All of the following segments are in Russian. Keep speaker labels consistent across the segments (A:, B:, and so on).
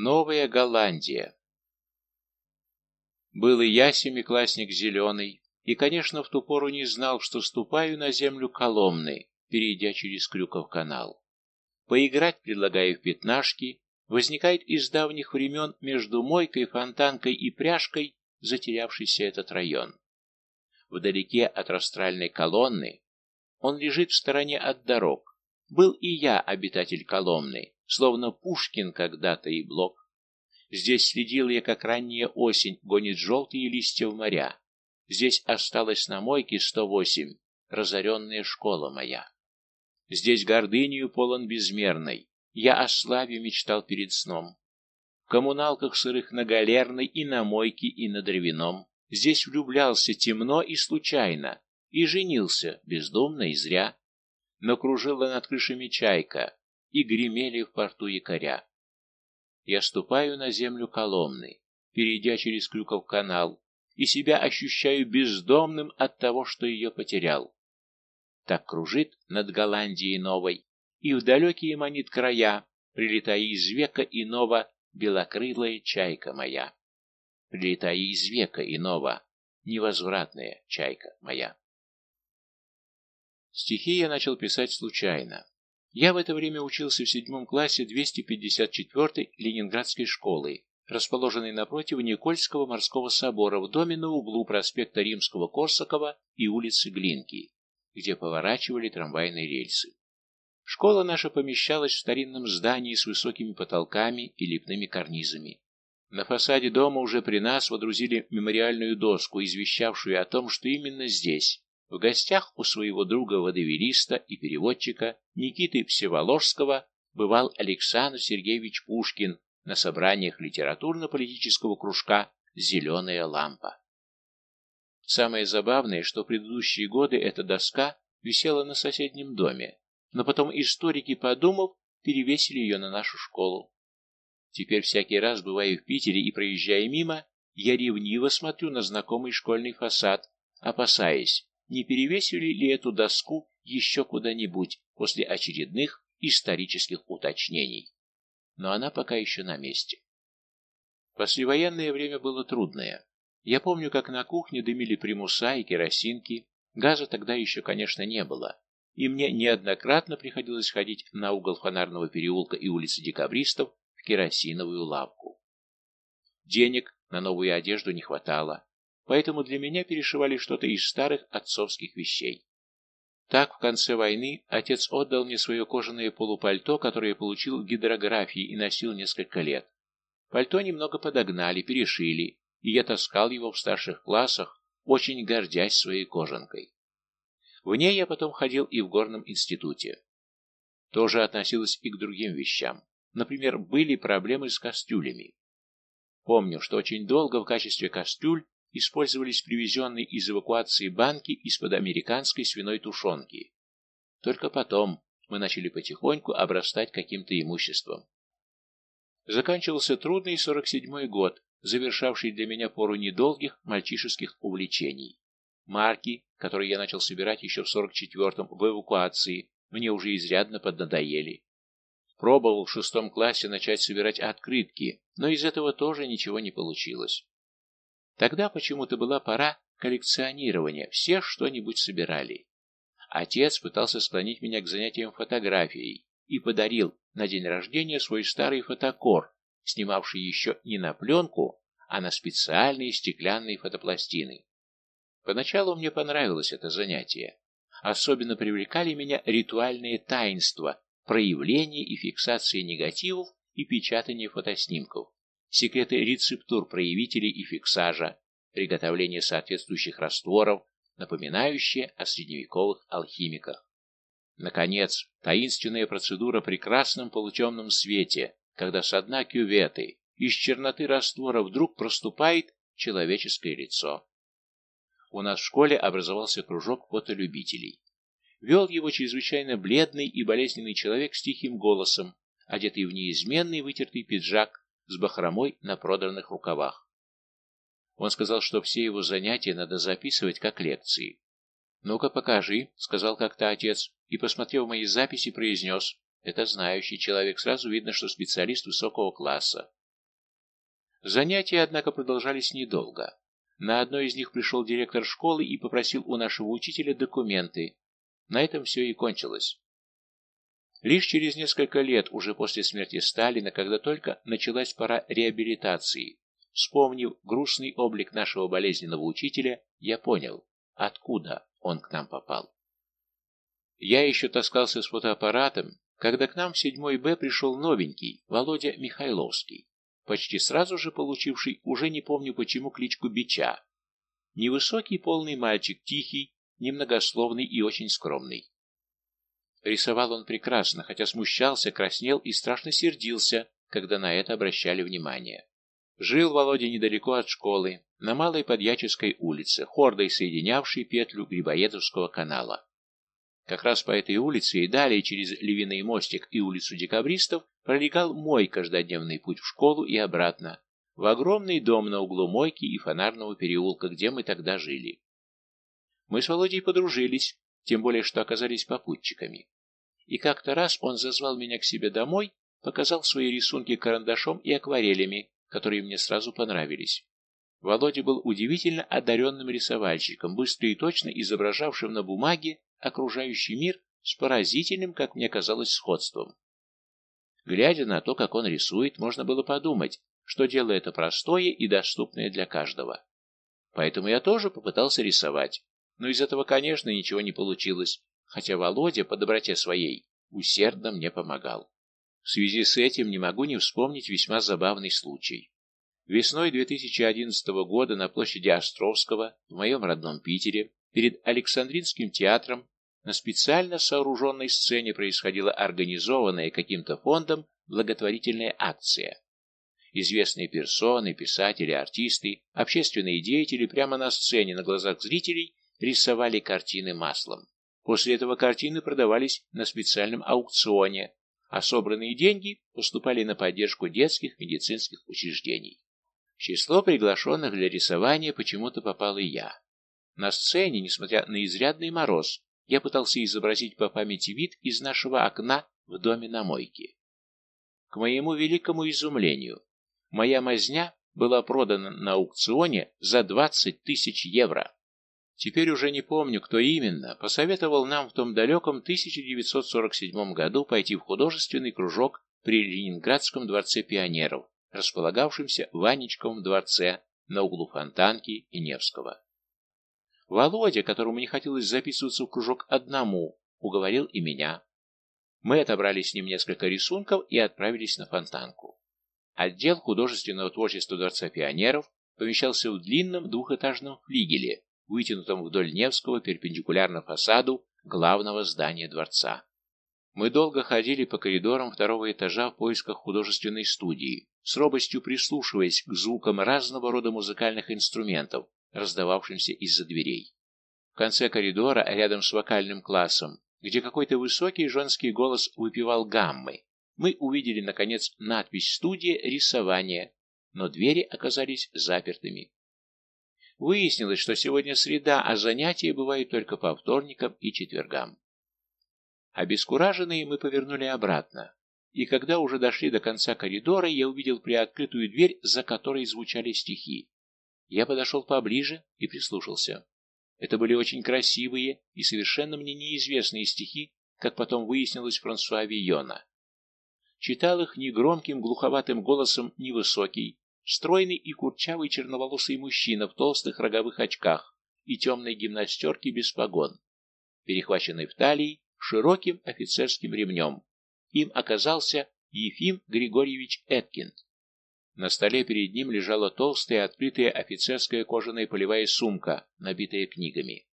A: Новая Голландия. Был и я семиклассник зеленый, и, конечно, в ту пору не знал, что ступаю на землю Коломны, перейдя через Крюков канал. Поиграть предлагаю в пятнашки, возникает из давних времен между мойкой, фонтанкой и пряжкой затерявшийся этот район. Вдалеке от растральной колонны он лежит в стороне от дорог. Был и я обитатель Коломны, словно Пушкин когда-то и Блок. Здесь следил я, как ранняя осень гонит желтые листья в моря. Здесь осталась на мойке 108, разоренная школа моя. Здесь гордынью полон безмерной, я о славе мечтал перед сном. В коммуналках сырых на галерной и на мойке, и на дровяном. Здесь влюблялся темно и случайно, и женился бездумно и зря. Но кружила над крышами чайка, и гремели в порту якоря. Я ступаю на землю Коломны, перейдя через Крюков канал, и себя ощущаю бездомным от того, что ее потерял. Так кружит над Голландией новой, и в далекие манит края, прилетая из века иного, белокрылая чайка моя. Прилетая из века иного, невозвратная чайка моя. Стихи я начал писать случайно. Я в это время учился в седьмом классе 254-й Ленинградской школы, расположенной напротив Никольского морского собора в доме на углу проспекта Римского-Корсакова и улицы Глинки, где поворачивали трамвайные рельсы. Школа наша помещалась в старинном здании с высокими потолками и лепными карнизами. На фасаде дома уже при нас водрузили мемориальную доску, извещавшую о том, что именно здесь, в гостях у своего друга-водовелиста и переводчика Никиты Всеволожского бывал Александр Сергеевич Пушкин на собраниях литературно-политического кружка «Зеленая лампа». Самое забавное, что в предыдущие годы эта доска висела на соседнем доме, но потом историки, подумав, перевесили ее на нашу школу. Теперь всякий раз, бывая в Питере и проезжая мимо, я ревниво смотрю на знакомый школьный фасад, опасаясь, не перевесили ли эту доску еще куда-нибудь после очередных исторических уточнений. Но она пока еще на месте. Послевоенное время было трудное. Я помню, как на кухне дымили примуса и керосинки, газа тогда еще, конечно, не было, и мне неоднократно приходилось ходить на угол Фонарного переулка и улицы Декабристов в керосиновую лавку. Денег на новую одежду не хватало, поэтому для меня перешивали что-то из старых отцовских вещей. Так, в конце войны, отец отдал мне свое кожаное полупальто, которое получил в гидрографии и носил несколько лет. Пальто немного подогнали, перешили, и я таскал его в старших классах, очень гордясь своей кожанкой. В ней я потом ходил и в горном институте. Тоже относилось и к другим вещам. Например, были проблемы с кастрюлями. Помню, что очень долго в качестве кастрюль использовались привезенные из эвакуации банки из-под американской свиной тушенки. Только потом мы начали потихоньку обрастать каким-то имуществом. Заканчивался трудный 47-й год, завершавший для меня пору недолгих мальчишеских увлечений. Марки, которые я начал собирать еще в 44-м в эвакуации, мне уже изрядно поднадоели. Пробовал в шестом классе начать собирать открытки, но из этого тоже ничего не получилось. Тогда почему-то была пора коллекционирования, все что-нибудь собирали. Отец пытался склонить меня к занятиям фотографией и подарил на день рождения свой старый фотокор, снимавший еще не на пленку, а на специальные стеклянные фотопластины. Поначалу мне понравилось это занятие. Особенно привлекали меня ритуальные таинства, проявление и фиксация негативов и печатание фотоснимков секреты рецептур проявителей и фиксажа, приготовление соответствующих растворов, напоминающие о средневековых алхимиках. Наконец, таинственная процедура при красном полутемном свете, когда со дна кюветы из черноты раствора вдруг проступает человеческое лицо. У нас в школе образовался кружок фотолюбителей. Вел его чрезвычайно бледный и болезненный человек с тихим голосом, одетый в неизменный вытертый пиджак с бахромой на продранных рукавах. Он сказал, что все его занятия надо записывать как лекции. «Ну-ка, покажи», — сказал как-то отец, и, посмотрев мои записи, произнес. «Это знающий человек, сразу видно, что специалист высокого класса. Занятия, однако, продолжались недолго. На одно из них пришел директор школы и попросил у нашего учителя документы. На этом все и кончилось. Лишь через несколько лет, уже после смерти Сталина, когда только началась пора реабилитации, вспомнив грустный облик нашего болезненного учителя, я понял, откуда он к нам попал. Я еще таскался с фотоаппаратом, когда к нам в 7 Б пришел новенький, Володя Михайловский почти сразу же получивший, уже не помню почему, кличку Бича. Невысокий полный мальчик, тихий, немногословный и очень скромный. Рисовал он прекрасно, хотя смущался, краснел и страшно сердился, когда на это обращали внимание. Жил Володя недалеко от школы, на Малой Подьяческой улице, хордой соединявшей петлю Грибоедовского канала. Как раз по этой улице и далее через Левиный мостик и улицу декабристов пролегал мой каждодневный путь в школу и обратно, в огромный дом на углу Мойки и Фонарного переулка, где мы тогда жили. Мы с Володей подружились, тем более, что оказались попутчиками. И как-то раз он зазвал меня к себе домой, показал свои рисунки карандашом и акварелями, которые мне сразу понравились. Володя был удивительно одаренным рисовальщиком, быстро и точно изображавшим на бумаге окружающий мир с поразительным, как мне казалось, сходством. Глядя на то, как он рисует, можно было подумать, что дело это простое и доступное для каждого. Поэтому я тоже попытался рисовать, но из этого, конечно, ничего не получилось, хотя Володя по доброте своей усердно мне помогал. В связи с этим не могу не вспомнить весьма забавный случай. Весной 2011 года на площади Островского, в моем родном Питере, перед Александринским театром на специально сооруженной сцене происходила организованная каким-то фондом благотворительная акция. Известные персоны, писатели, артисты, общественные деятели прямо на сцене на глазах зрителей рисовали картины маслом. После этого картины продавались на специальном аукционе, а собранные деньги поступали на поддержку детских медицинских учреждений. В число приглашенных для рисования почему-то попал и я. На сцене, несмотря на изрядный мороз, я пытался изобразить по памяти вид из нашего окна в доме на мойке. К моему великому изумлению, моя мазня была продана на аукционе за 20 тысяч евро. Теперь уже не помню, кто именно, посоветовал нам в том далеком 1947 году пойти в художественный кружок при Ленинградском дворце пионеров, располагавшемся в Анечковом дворце на углу Фонтанки и Невского. Володя, которому не хотелось записываться в кружок одному, уговорил и меня. Мы отобрали с ним несколько рисунков и отправились на фонтанку. Отдел художественного творчества Дворца пионеров помещался в длинном двухэтажном флигеле, вытянутом вдоль Невского перпендикулярно фасаду главного здания дворца. Мы долго ходили по коридорам второго этажа в поисках художественной студии, с робостью прислушиваясь к звукам разного рода музыкальных инструментов, раздававшимся из-за дверей. В конце коридора, рядом с вокальным классом, где какой-то высокий женский голос выпивал гаммы, мы увидели, наконец, надпись «Студия рисования», но двери оказались запертыми. Выяснилось, что сегодня среда, а занятия бывают только по вторникам и четвергам. Обескураженные мы повернули обратно, и когда уже дошли до конца коридора, я увидел приоткрытую дверь, за которой звучали стихи. Я подошел поближе и прислушался. Это были очень красивые и совершенно мне неизвестные стихи, как потом выяснилось Франсуа Вийона. Читал их негромким, глуховатым голосом невысокий, стройный и курчавый черноволосый мужчина в толстых роговых очках и темной гимнастерке без погон, перехваченной в талии широким офицерским ремнем. Им оказался Ефим Григорьевич Эткин. На столе перед ним лежала толстая, открытая офицерская кожаная полевая сумка, набитая книгами.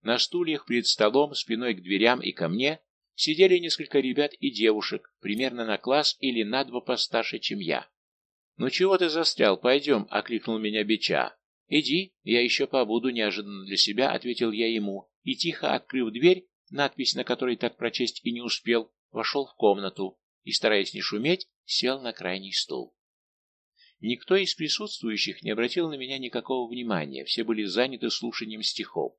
A: На стульях перед столом, спиной к дверям и ко мне, сидели несколько ребят и девушек, примерно на класс или на два постарше, чем я. «Ну чего ты застрял? Пойдем», — окликнул меня Бича. «Иди, я еще побуду», — неожиданно для себя ответил я ему, и, тихо открыв дверь, надпись на которой так прочесть и не успел, вошел в комнату и, стараясь не шуметь, сел на крайний стул. Никто из присутствующих не обратил на меня никакого внимания, все были заняты слушанием стихов.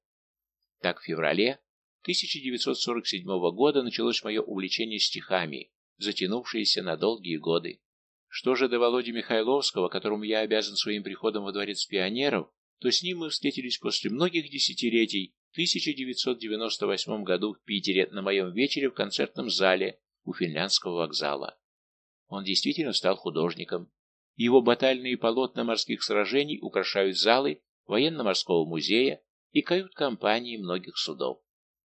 A: Так в феврале 1947 года началось мое увлечение стихами, затянувшееся на долгие годы. Что же до Володи Михайловского, которому я обязан своим приходом во дворец пионеров, то с ним мы встретились после многих десятилетий в 1998 году в Питере на моем вечере в концертном зале у финляндского вокзала. Он действительно стал художником. Его батальные полотна морских сражений украшают залы военно-морского музея и кают-компании многих судов.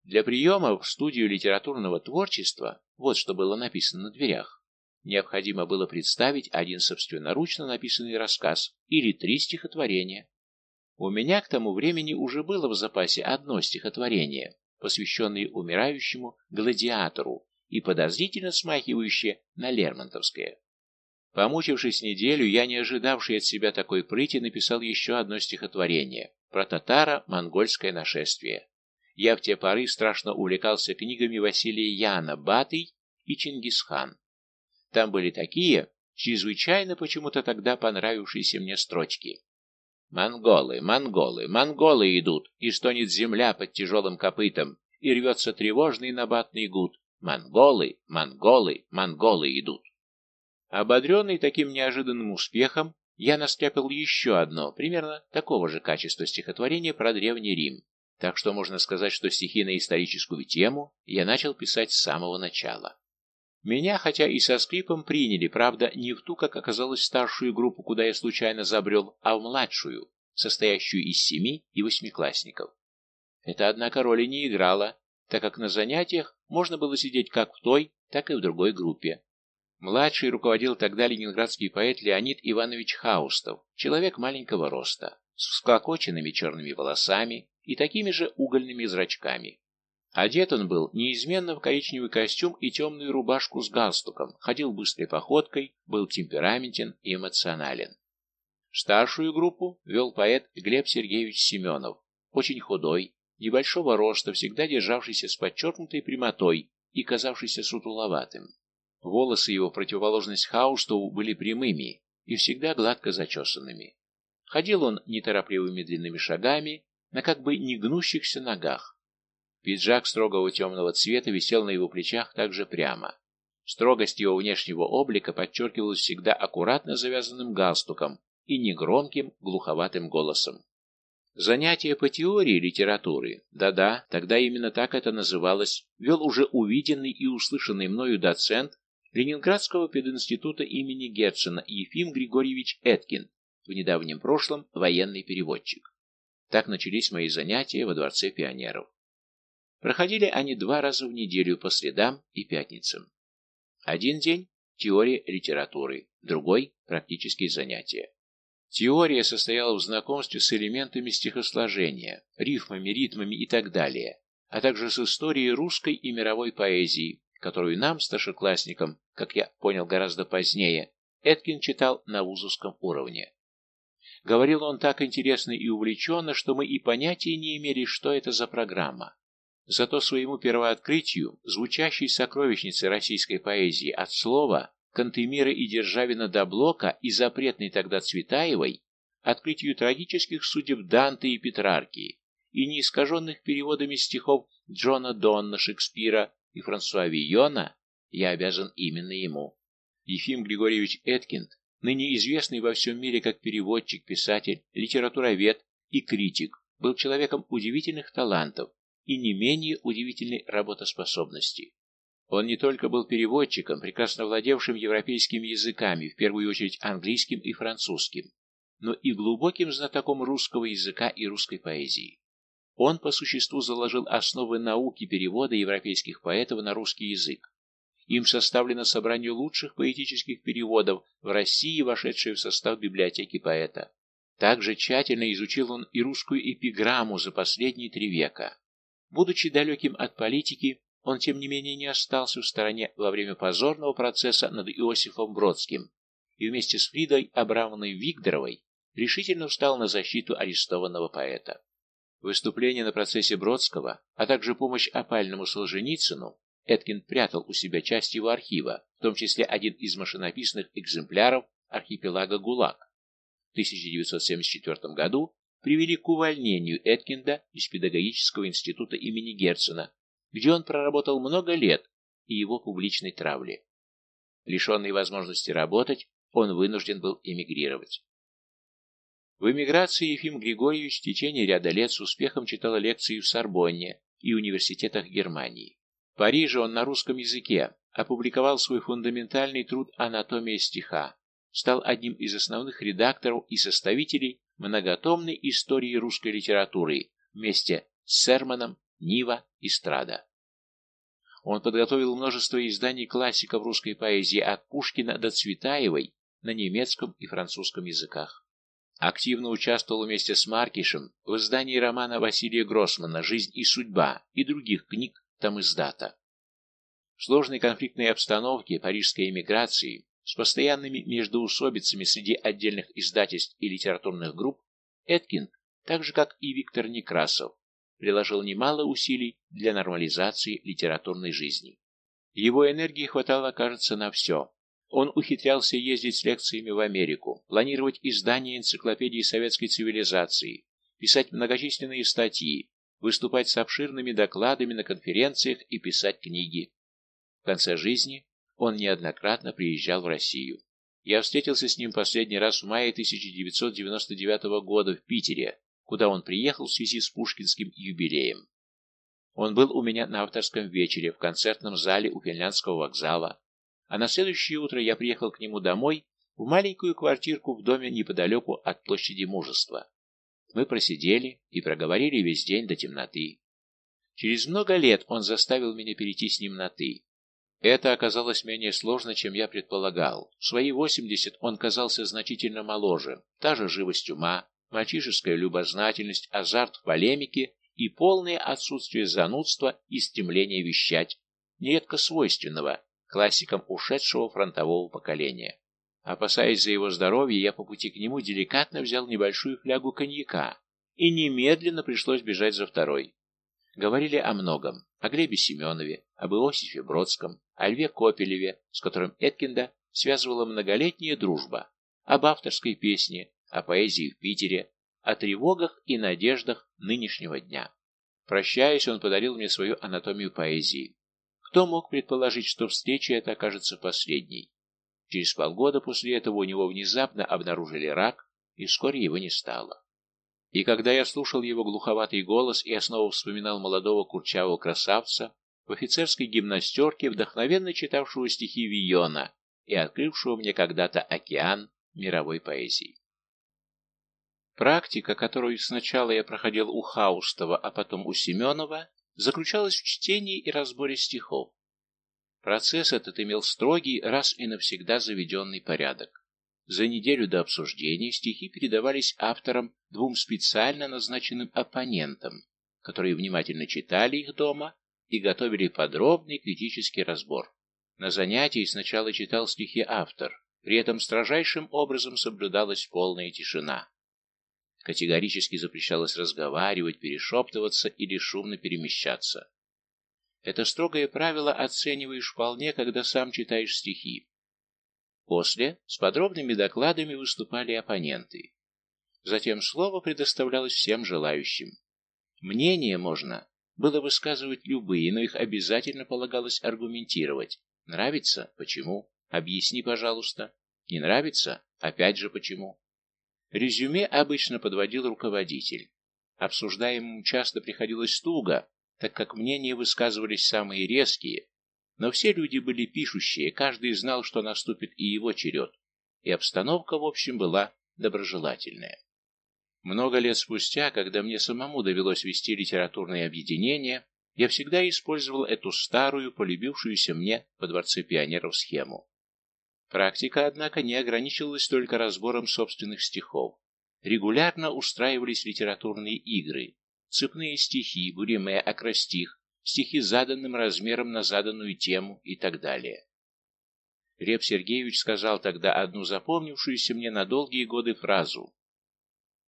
A: Для приема в студию литературного творчества, вот что было написано на дверях, необходимо было представить один собственноручно написанный рассказ или три стихотворения. У меня к тому времени уже было в запасе одно стихотворение, посвященное умирающему гладиатору и подозрительно смахивающее на Лермонтовское. Помучившись неделю, я, не ожидавший от себя такой прыти, написал еще одно стихотворение про татаро-монгольское нашествие. Я в те поры страшно увлекался книгами Василия Яна «Батый» и «Чингисхан». Там были такие, чрезвычайно почему-то тогда понравившиеся мне строчки. «Монголы, монголы, монголы идут, и стонет земля под тяжелым копытом, и рвется тревожный набатный гуд. Монголы, монголы, монголы идут». Ободренный таким неожиданным успехом, я настряпал еще одно, примерно такого же качества стихотворение про Древний Рим. Так что можно сказать, что стихи на историческую тему я начал писать с самого начала. Меня, хотя и со скрипом, приняли, правда, не в ту, как оказалось, старшую группу, куда я случайно забрел, а в младшую, состоящую из семи и восьмиклассников. Это, однако, роли не играло, так как на занятиях можно было сидеть как в той, так и в другой группе. Младший руководил тогда ленинградский поэт Леонид Иванович Хаустов, человек маленького роста, с всклокоченными черными волосами и такими же угольными зрачками. Одет он был неизменно в коричневый костюм и темную рубашку с галстуком, ходил быстрой походкой, был темпераментен и эмоционален. Старшую группу вел поэт Глеб Сергеевич Семенов, очень худой, небольшого роста, всегда державшийся с подчеркнутой прямотой и казавшийся сутуловатым. Волосы его, противоположность Хаустову, были прямыми и всегда гладко зачесанными. Ходил он неторопливыми длинными шагами, на как бы не гнущихся ногах. Пиджак строгого темного цвета висел на его плечах также прямо. Строгость его внешнего облика подчеркивалась всегда аккуратно завязанным галстуком и негромким, глуховатым голосом. Занятия по теории литературы, да-да, тогда именно так это называлось, вел уже увиденный и услышанный мною доцент Ленинградского пединститута имени Герцена Ефим Григорьевич Эткин, в недавнем прошлом военный переводчик. Так начались мои занятия во Дворце пионеров. Проходили они два раза в неделю по средам и пятницам. Один день – теория литературы, другой – практические занятия. Теория состояла в знакомстве с элементами стихосложения, рифмами, ритмами и так далее, а также с историей русской и мировой поэзии, которую нам, старшеклассникам, как я понял гораздо позднее, Эткин читал на вузовском уровне. Говорил он так интересно и увлеченно, что мы и понятия не имели, что это за программа. Зато своему первооткрытию, звучащей сокровищницы российской поэзии от слова Кантемира и Державина до Блока и запретной тогда Цветаевой, открытию трагических судеб Данте и Петрарки и неискаженных переводами стихов Джона Донна, Шекспира и Франсуа Вийона, я обязан именно ему. Ефим Григорьевич Эткинд, ныне известный во всем мире как переводчик, писатель, литературовед и критик, был человеком удивительных талантов и не менее удивительной работоспособности. Он не только был переводчиком, прекрасно владевшим европейскими языками, в первую очередь английским и французским, но и глубоким знатоком русского языка и русской поэзии. Он по существу заложил основы науки перевода европейских поэтов на русский язык. Им составлено собрание лучших поэтических переводов в России, вошедшее в состав библиотеки поэта. Также тщательно изучил он и русскую эпиграмму за последние три века. Будучи далеким от политики, он, тем не менее, не остался в стороне во время позорного процесса над Иосифом Бродским и вместе с Фридой Абрамовной Вигдоровой решительно встал на защиту арестованного поэта. Выступление на процессе Бродского, а также помощь опальному Солженицыну, Эткин прятал у себя часть его архива, в том числе один из машинописных экземпляров архипелага ГУЛАГ. В 1974 году привели к увольнению Эткинда из педагогического института имени Герцена, где он проработал много лет, и его публичной травле. Лишенный возможности работать, он вынужден был эмигрировать. В эмиграции Ефим Григорьевич в течение ряда лет с успехом читал лекции в Сорбонне и университетах Германии. В Париже он на русском языке опубликовал свой фундаментальный труд «Анатомия стиха», стал одним из основных редакторов и составителей многотомной истории русской литературы вместе с Серманом, Нива и Страда. Он подготовил множество изданий классиков русской поэзии от Пушкина до Цветаевой на немецком и французском языках. Активно участвовал вместе с Маркишем в издании романа Василия Гроссмана «Жизнь и судьба» и других книг там издата. В сложной конфликтной обстановке парижской эмиграции с постоянными междоусобицами среди отдельных издательств и литературных групп Эткинд, так же как и Виктор Некрасов, приложил немало усилий для нормализации литературной жизни. Его энергии хватало, кажется, на все. Он ухитрялся ездить с лекциями в Америку, планировать издание энциклопедии советской цивилизации, писать многочисленные статьи, выступать с обширными докладами на конференциях и писать книги. В конце жизни он неоднократно приезжал в Россию. Я встретился с ним последний раз в мае 1999 года в Питере, куда он приехал в связи с пушкинским юбилеем. Он был у меня на авторском вечере в концертном зале у Финляндского вокзала, а на следующее утро я приехал к нему домой в маленькую квартирку в доме неподалеку от площади Мужества. Мы просидели и проговорили весь день до темноты. Через много лет он заставил меня перейти с ним на «ты». Это оказалось менее сложно, чем я предполагал. В свои 80 он казался значительно моложе, та же живость ума, мальчишеская любознательность, азарт в полемике и полное отсутствие занудства и стремления вещать, нередко свойственного классикам ушедшего фронтового поколения. Опасаясь за его здоровье, я по пути к нему деликатно взял небольшую флягу коньяка, и немедленно пришлось бежать за второй. Говорили о многом, о Глебе Семенове, об Иосифе Бродском, о Льве Копелеве, с которым Эткинда связывала многолетняя дружба, об авторской песне, о поэзии в Питере, о тревогах и надеждах нынешнего дня. Прощаясь, он подарил мне свою анатомию поэзии. Кто мог предположить, что встреча эта окажется последней? Через полгода после этого у него внезапно обнаружили рак, и вскоре его не стало. И когда я слушал его глуховатый голос и снова вспоминал молодого курчавого красавца в офицерской гимнастерке, вдохновенно читавшего стихи Вийона и открывшего мне когда-то океан мировой поэзии. Практика, которую сначала я проходил у Хаустова, а потом у Семенова, заключалась в чтении и разборе стихов. Процесс этот имел строгий, раз и навсегда заведенный порядок. За неделю до обсуждения стихи передавались авторам двум специально назначенным оппонентам, которые внимательно читали их дома и готовили подробный критический разбор. На занятии сначала читал стихи автор, при этом строжайшим образом соблюдалась полная тишина. Категорически запрещалось разговаривать, перешептываться или шумно перемещаться. Это строгое правило оцениваешь вполне, когда сам читаешь стихи. После с подробными докладами выступали оппоненты. Затем слово предоставлялось всем желающим. Мнение можно было высказывать любые, но их обязательно полагалось аргументировать. Нравится? Почему? Объясни, пожалуйста. Не нравится? Опять же почему? Резюме обычно подводил руководитель. Обсуждаемым часто приходилось туго, так как мнения высказывались самые резкие, но все люди были пишущие, каждый знал, что наступит и его черед, и обстановка, в общем, была доброжелательная. Много лет спустя, когда мне самому довелось вести литературное объединение, я всегда использовал эту старую, полюбившуюся мне во Дворце пионеров схему. Практика, однако, не ограничивалась только разбором собственных стихов. Регулярно устраивались литературные игры, цепные стихи, буриме, акростих, стихи заданным размером на заданную тему и так далее. Реп Сергеевич сказал тогда одну запомнившуюся мне на долгие годы фразу.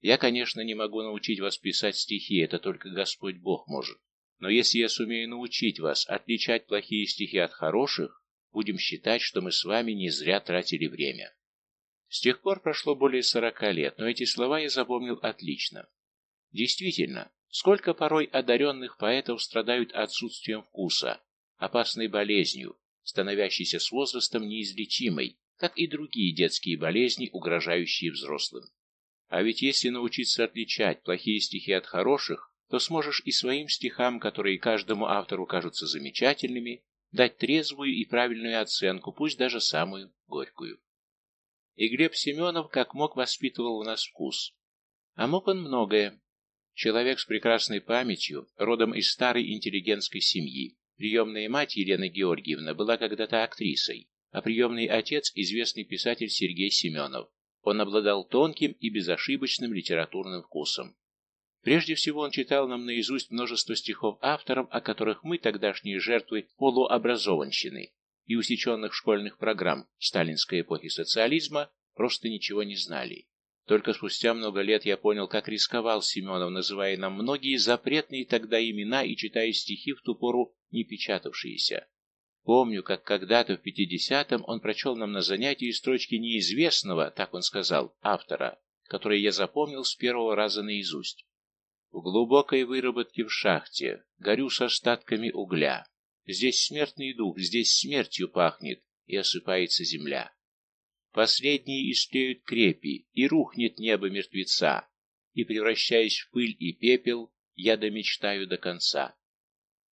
A: «Я, конечно, не могу научить вас писать стихи, это только Господь Бог может. Но если я сумею научить вас отличать плохие стихи от хороших, будем считать, что мы с вами не зря тратили время. С тех пор прошло более сорока лет, но эти слова я запомнил отлично. Действительно, сколько порой одаренных поэтов страдают отсутствием вкуса, опасной болезнью, становящейся с возрастом неизлечимой, так и другие детские болезни, угрожающие взрослым. А ведь если научиться отличать плохие стихи от хороших, то сможешь и своим стихам, которые каждому автору кажутся замечательными, дать трезвую и правильную оценку, пусть даже самую горькую. И Глеб Семенов как мог воспитывал в нас вкус. А мог он многое. Человек с прекрасной памятью, родом из старой интеллигентской семьи. Приемная мать Елена Георгиевна была когда-то актрисой, а приемный отец – известный писатель Сергей Семенов. Он обладал тонким и безошибочным литературным вкусом. Прежде всего он читал нам наизусть множество стихов авторов, о которых мы, тогдашние жертвы полуобразованщины и усеченных школьных программ сталинской эпохи социализма, просто ничего не знали. Только спустя много лет я понял, как рисковал Семенов, называя нам многие запретные тогда имена и читая стихи в ту пору не печатавшиеся. Помню, как когда-то в пятидесятом он прочел нам на занятии строчки неизвестного, так он сказал, автора, которые я запомнил с первого раза наизусть. В глубокой выработке в шахте, горю с остатками угля. Здесь смертный дух, здесь смертью пахнет, и осыпается земля. Последние истлеют крепи, и рухнет небо мертвеца, и, превращаясь в пыль и пепел, я домечтаю до конца.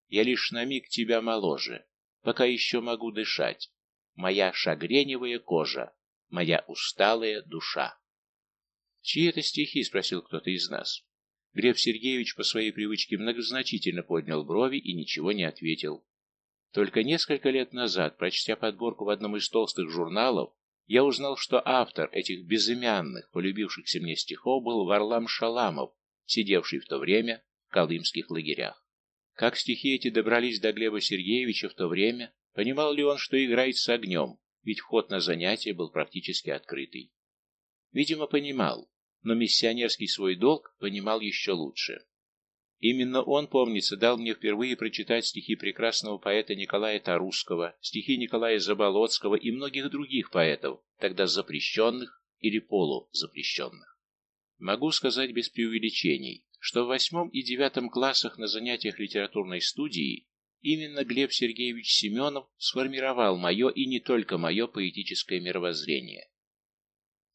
A: Я лишь на миг тебя моложе, пока еще могу дышать. Моя шагреневая кожа, моя усталая душа. «Чьи это стихи?» — спросил кто-то из нас. Глеб Сергеевич по своей привычке многозначительно поднял брови и ничего не ответил. Только несколько лет назад, прочтя подборку в одном из толстых журналов, я узнал, что автор этих безымянных, полюбившихся мне стихов был Варлам Шаламов, сидевший в то время в колымских лагерях. Как стихи эти добрались до Глеба Сергеевича в то время, понимал ли он, что играет с огнем, ведь вход на занятие был практически открытый. Видимо, понимал, но миссионерский свой долг понимал еще лучше. Именно он, помнится, дал мне впервые прочитать стихи прекрасного поэта Николая Тарусского, стихи Николая Заболоцкого и многих других поэтов, тогда запрещенных или полузапрещенных. Могу сказать без преувеличений, что в восьмом и девятом классах на занятиях литературной студии именно Глеб Сергеевич Семенов сформировал мое и не только мое поэтическое мировоззрение.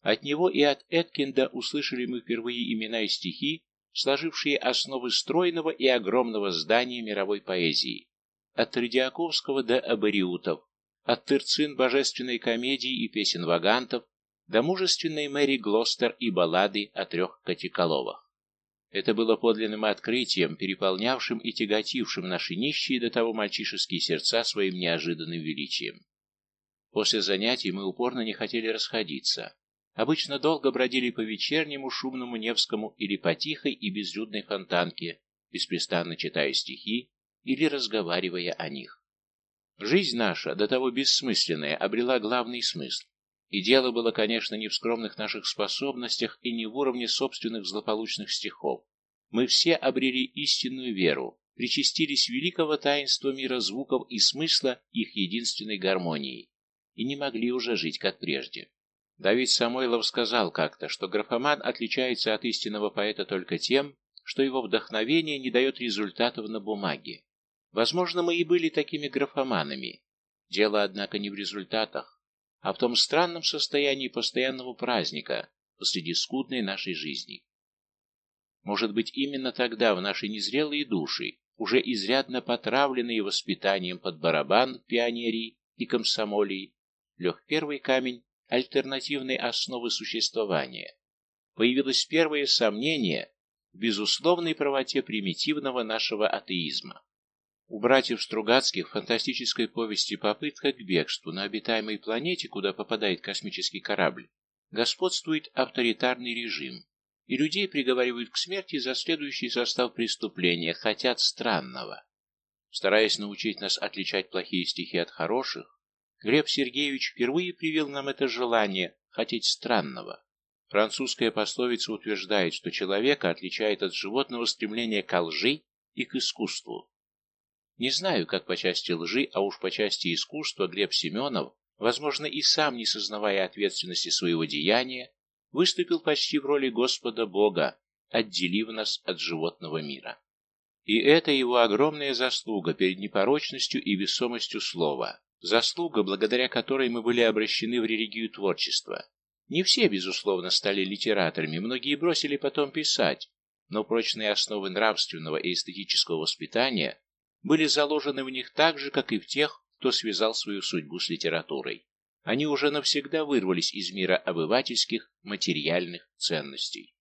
A: От него и от Эткинда услышали мы впервые имена и стихи, сложившие основы стройного и огромного здания мировой поэзии. От Тредиаковского до Абариутов, от Тырцин божественной комедии и песен вагантов до мужественной Мэри Глостер и баллады о трех Котиколовах. Это было подлинным открытием, переполнявшим и тяготившим наши нищие до того мальчишеские сердца своим неожиданным величием. После занятий мы упорно не хотели расходиться. Обычно долго бродили по вечернему шумному Невскому или по тихой и безлюдной фонтанке, беспрестанно читая стихи или разговаривая о них. Жизнь наша, до того бессмысленная, обрела главный смысл. И дело было, конечно, не в скромных наших способностях и не в уровне собственных злополучных стихов. Мы все обрели истинную веру, причастились великого таинства мира звуков и смысла их единственной гармонии, и не могли уже жить, как прежде. Давид Самойлов сказал как-то, что графоман отличается от истинного поэта только тем, что его вдохновение не дает результатов на бумаге. Возможно, мы и были такими графоманами. Дело, однако, не в результатах, а в том странном состоянии постоянного праздника посреди скудной нашей жизни. Может быть, именно тогда в наши незрелые души, уже изрядно потравленные воспитанием под барабан в пионерии и комсомолии, лег первый камень альтернативной основы существования, появилось первое сомнение в безусловной правоте примитивного нашего атеизма. У братьев Стругацких в фантастической повести «Попытка к бегству» на обитаемой планете, куда попадает космический корабль, господствует авторитарный режим, и людей приговаривают к смерти за следующий состав преступления, хотят странного. Стараясь научить нас отличать плохие стихи от хороших, Глеб Сергеевич впервые привил нам это желание хотеть странного. Французская пословица утверждает, что человека отличает от животного стремление к лжи и к искусству. Не знаю, как по части лжи, а уж по части искусства Глеб Семенов, возможно, и сам, не сознавая ответственности своего деяния, выступил почти в роли Господа Бога, отделив нас от животного мира. И это его огромная заслуга перед непорочностью и весомостью слова. Заслуга, благодаря которой мы были обращены в религию творчества. Не все, безусловно, стали литераторами, многие бросили потом писать, но прочные основы нравственного и эстетического воспитания были заложены в них так же, как и в тех, кто связал свою судьбу с литературой. Они уже навсегда вырвались из мира обывательских материальных ценностей.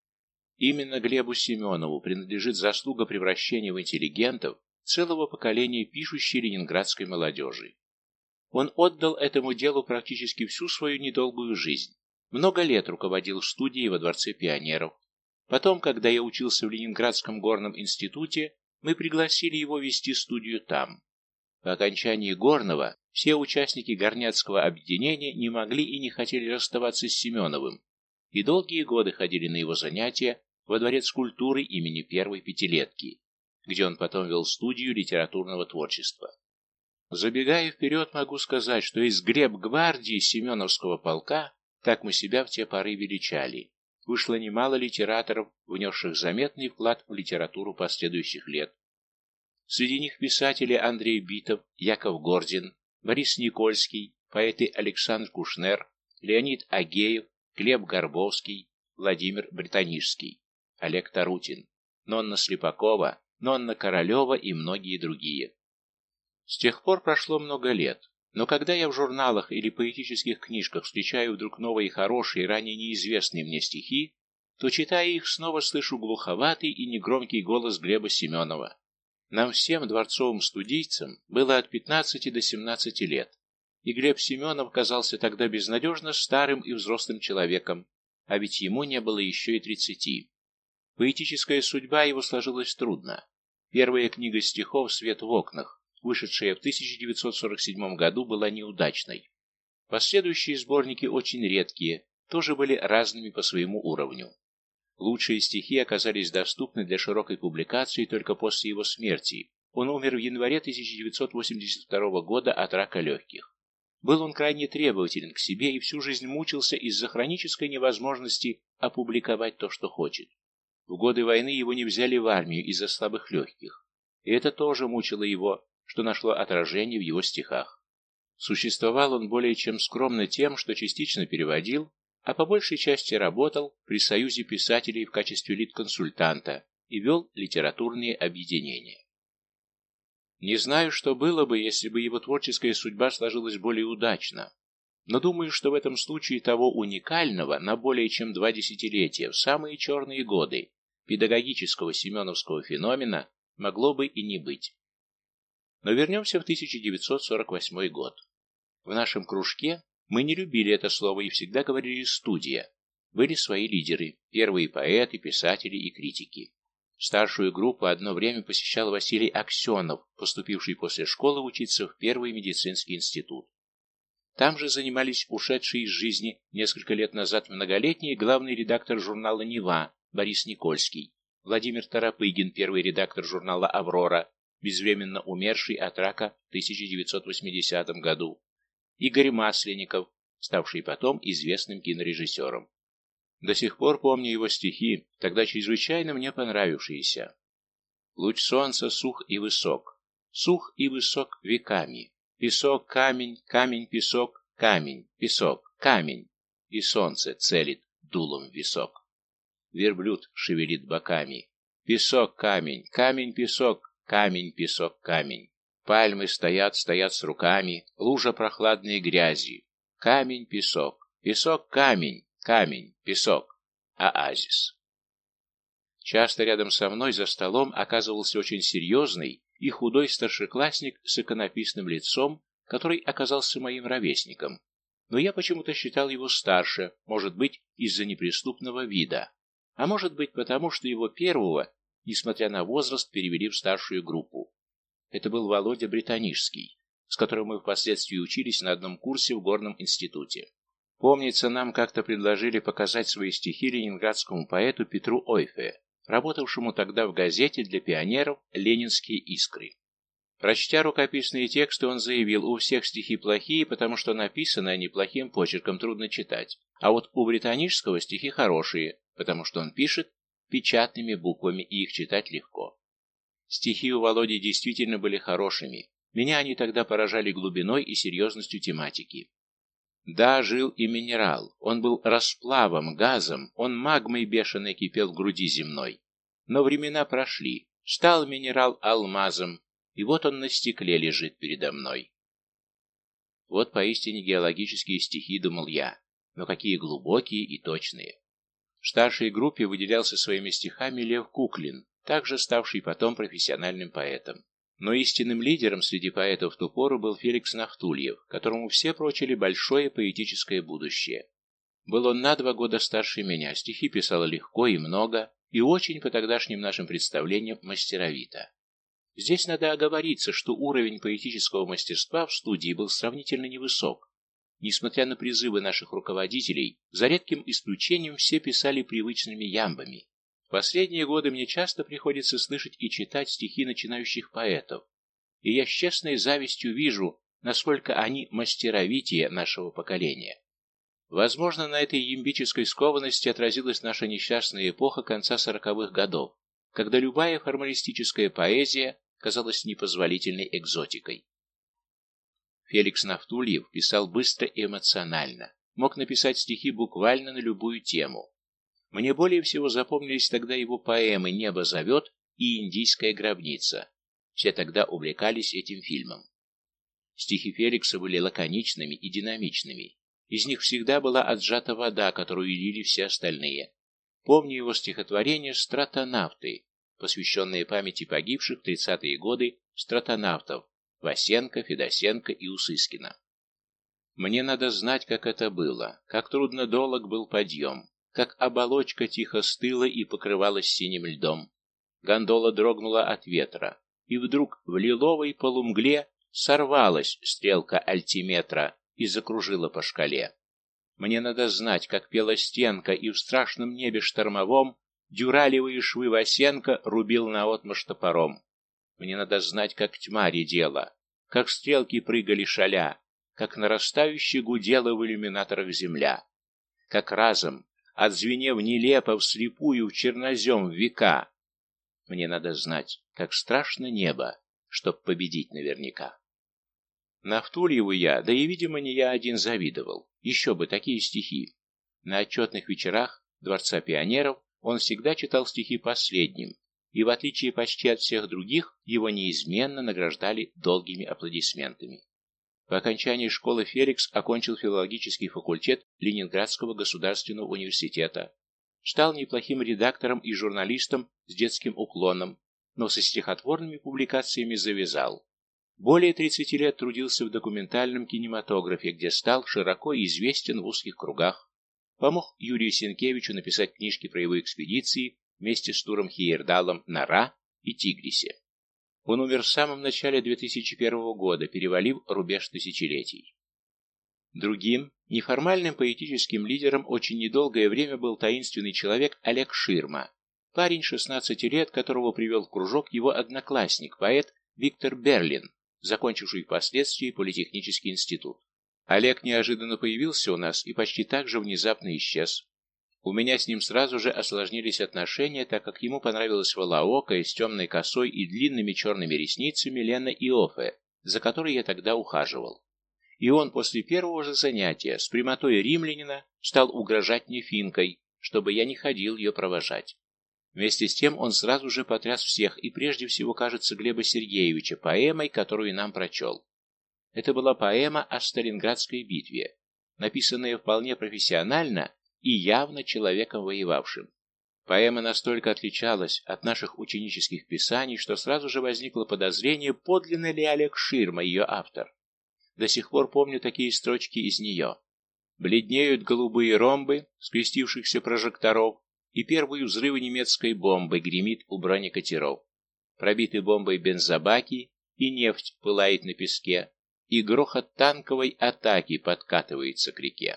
A: Именно Глебу Семенову принадлежит заслуга превращения в интеллигентов целого поколения пишущей ленинградской молодежи. Он отдал этому делу практически всю свою недолгую жизнь. Много лет руководил студией во Дворце пионеров. Потом, когда я учился в Ленинградском горном институте, мы пригласили его вести студию там. По окончании горного все участники горняцкого объединения не могли и не хотели расставаться с Семеновым, и долгие годы ходили на его занятия во Дворец культуры имени первой пятилетки, где он потом вел студию литературного творчества. Забегая вперед, могу сказать, что из греб гвардии Семеновского полка, так мы себя в те поры величали, вышло немало литераторов, внесших заметный вклад в литературу последующих лет. Среди них писатели Андрей Битов, Яков Гордин, Борис Никольский, поэты Александр Кушнер, Леонид Агеев, Глеб Горбовский, Владимир Британишский, Олег Тарутин, Нонна Слепакова, Нонна Королева и многие другие. С тех пор прошло много лет, но когда я в журналах или поэтических книжках встречаю вдруг новые хорошие, ранее неизвестные мне стихи, то, читая их, снова слышу глуховатый и негромкий голос Глеба Семенова. Нам всем, дворцовым студийцам, было от 15 до 17 лет, и Глеб Семенов казался тогда безнадежно старым и взрослым человеком, а ведь ему не было еще и тридцати. Поэтическая судьба его сложилась трудно. Первая книга стихов «Свет в окнах» вышедшая в 1947 году, была неудачной. Последующие сборники очень редкие, тоже были разными по своему уровню. Лучшие стихи оказались доступны для широкой публикации только после его смерти. Он умер в январе 1982 года от рака легких. Был он крайне требователен к себе и всю жизнь мучился из-за хронической невозможности опубликовать то, что хочет. В годы войны его не взяли в армию из-за слабых легких. И это тоже мучило его, что нашло отражение в его стихах. Существовал он более чем скромно тем, что частично переводил, а по большей части работал при Союзе писателей в качестве лид-консультанта и вел литературные объединения. Не знаю, что было бы, если бы его творческая судьба сложилась более удачно, но думаю, что в этом случае того уникального на более чем два десятилетия, в самые черные годы, педагогического семеновского феномена могло бы и не быть. Но вернемся в 1948 год. В нашем кружке мы не любили это слово и всегда говорили «студия». Были свои лидеры, первые поэты, писатели и критики. Старшую группу одно время посещал Василий Аксенов, поступивший после школы учиться в Первый медицинский институт. Там же занимались ушедшие из жизни несколько лет назад многолетний главный редактор журнала «Нева» Борис Никольский, Владимир Тарапыгин, первый редактор журнала «Аврора», безвременно умерший от рака в 1980 году, Игорь Масленников, ставший потом известным кинорежиссером. До сих пор помню его стихи, тогда чрезвычайно мне понравившиеся. Луч солнца сух и высок, сух и высок веками. Песок, камень, камень, песок, камень, песок, камень. И солнце целит дулом в висок. Верблюд шевелит боками. Песок, камень, камень, песок, Камень, песок, камень. Пальмы стоят, стоят с руками, лужа прохладной грязи. Камень, песок, песок, камень, камень, песок. Оазис. Часто рядом со мной за столом оказывался очень серьезный и худой старшеклассник с иконописным лицом, который оказался моим ровесником. Но я почему-то считал его старше, может быть, из-за неприступного вида, а может быть потому, что его первого несмотря на возраст, перевели в старшую группу. Это был Володя Британишский, с которым мы впоследствии учились на одном курсе в Горном институте. Помнится, нам как-то предложили показать свои стихи ленинградскому поэту Петру Ойфе, работавшему тогда в газете для пионеров «Ленинские искры». Прочтя рукописные тексты, он заявил, у всех стихи плохие, потому что написаны они плохим почерком, трудно читать. А вот у Британического стихи хорошие, потому что он пишет печатными буквами, и их читать легко. Стихи у Володи действительно были хорошими, Меня они тогда поражали глубиной и серьезностью тематики. Да, жил и минерал. Он был расплавом, газом, он магмой бешеной кипел в груди земной. Но времена прошли. Стал минерал алмазом, и вот он на стекле лежит передо мной. Вот поистине геологические стихи, думал я, но какие глубокие и точные. В старшей группе выделялся своими стихами Лев Куклин, также ставший потом профессиональным поэтом. Но истинным лидером среди поэтов в ту пору был Феликс Нафтульев, которому все прочили большое поэтическое будущее. Был он на два года старше меня, стихи писал легко и много, и очень по тогдашним нашим представлениям мастеровито. Здесь надо оговориться, что уровень поэтического мастерства в студии был сравнительно невысок. Несмотря на призывы наших руководителей, за редким исключением все писали привычными ямбами, последние годы мне часто приходится слышать и читать стихи начинающих поэтов, и я с честной завистью вижу, насколько они мастеровитие нашего поколения. Возможно, на этой ямбической скованности отразилась наша несчастная эпоха конца сороковых годов, когда любая формалистическая поэзия казалась непозволительной экзотикой. Феликс Нафтульев писал быстро и эмоционально, мог написать стихи буквально на любую тему, мне более всего запомнились тогда его поэмы «Небо зовет» и «Индийская гробница». Все тогда увлекались этим фильмом. Стихи Феликса были лаконичными и динамичными. Из них всегда была отжата вода, которую лили все остальные. Помню его стихотворение «Стратонавты», посвященные памяти погибших в 30-е годы стратонавтов Васенко, Федосенко и Усыскина. Мне надо знать, как это было, как трудно долг был подъем, как оболочка тихо стыла и покрывалась синим льдом. Гондола дрогнула от ветра, и вдруг в лиловой полумгле сорвалась стрелка альтиметра и закружила по шкале. Мне надо знать, как пела стенка, и в страшном небе штормовом дюралевые швы Васенко рубил наотмашь топором. Мне надо знать, как тьма редела, как стрелки прыгали шаля, как нарастающе гудела в иллюминаторах земля, как разом отзвенев нелепо вслепую в чернозем века. Мне надо знать, как страшно небо, чтоб победить наверняка. Нафтульеву я, да и, видимо, не я один завидовал. Еще бы такие стихи. На отчетных вечерах Дворца пионеров он всегда читал стихи последним, и, в отличие почти от всех других, его неизменно награждали долгими аплодисментами. По окончании школы Феликс окончил филологический факультет Ленинградского государственного университета, стал неплохим редактором и журналистом с детским уклоном, но со стихотворными публикациями завязал. Более 30 лет трудился в документальном кинематографе, где стал широко известен в узких кругах. Помог Юрию Сенкевичу написать книжки про его экспедиции вместе с Туром Хиердалом на Ра и Тигрисе. Он умер в самом начале 2001 года, перевалив рубеж тысячелетий. Другим, неформальным поэтическим лидером очень недолгое время был таинственный человек Олег Ширма, парень 16 лет, которого привел в кружок его одноклассник, поэт Виктор Берлин, закончивший впоследствии политехнический институт. Олег неожиданно появился у нас и почти так же внезапно исчез. У меня с ним сразу же осложнились отношения, так как ему понравилась волоокая с темной косой и длинными черными ресницами Лена Иофе, за которой я тогда ухаживал. И он после первого же занятия с прямотой римлянина стал угрожать мне финкой, чтобы я не ходил ее провожать. Вместе с тем он сразу же потряс всех, и прежде всего, кажется, Глеба Сергеевича, поэмой, которую нам прочел. Это была поэма о Сталинградской битве, написанная вполне профессионально и явно человеком воевавшим. Поэма настолько отличалась от наших ученических писаний, что сразу же возникло подозрение, подлинно ли Олег Ширма ее автор. До сих пор помню такие строчки из нее. Бледнеют голубые ромбы скрестившихся прожекторов, и первые взрывы немецкой бомбы гремит у бронекатеров. Пробиты бомбой бензобаки, и нефть пылает на песке, и грохот танковой атаки подкатывается к реке.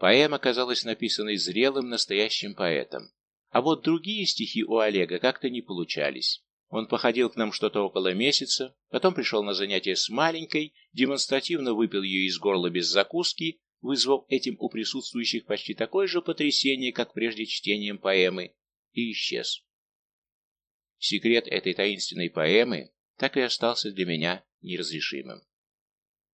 A: Поэма казалась написанной зрелым настоящим поэтом. А вот другие стихи у Олега как-то не получались. Он походил к нам что-то около месяца, потом пришел на занятие с маленькой, демонстративно выпил ее из горла без закуски, вызвав этим у присутствующих почти такое же потрясение, как прежде чтением поэмы, и исчез. Секрет этой таинственной поэмы так и остался для меня неразрешимым.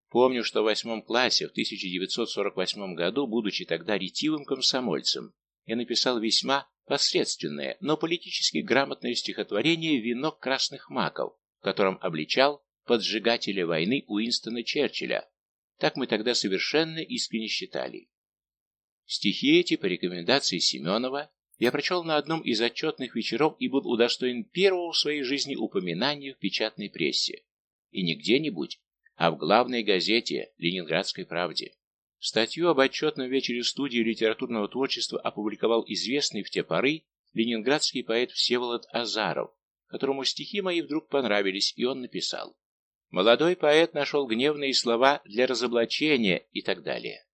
A: Помню, что в восьмом классе в 1948 году, будучи тогда ретивым комсомольцем, я написал весьма посредственное, но политически грамотное стихотворение «Венок красных маков», в котором обличал поджигателя войны Уинстона Черчилля. Так мы тогда совершенно искренне считали. Стихи эти, по рекомендации Семенова, я прочел на одном из отчетных вечеров и был удостоен первого в своей жизни упоминания в печатной прессе. И не где-нибудь, а в главной газете «Ленинградской правде». Статью об отчетном вечере студии литературного творчества опубликовал известный в те поры ленинградский поэт Всеволод Азаров, которому стихи мои вдруг понравились, и он написал «Молодой поэт нашел гневные слова для разоблачения» и так далее.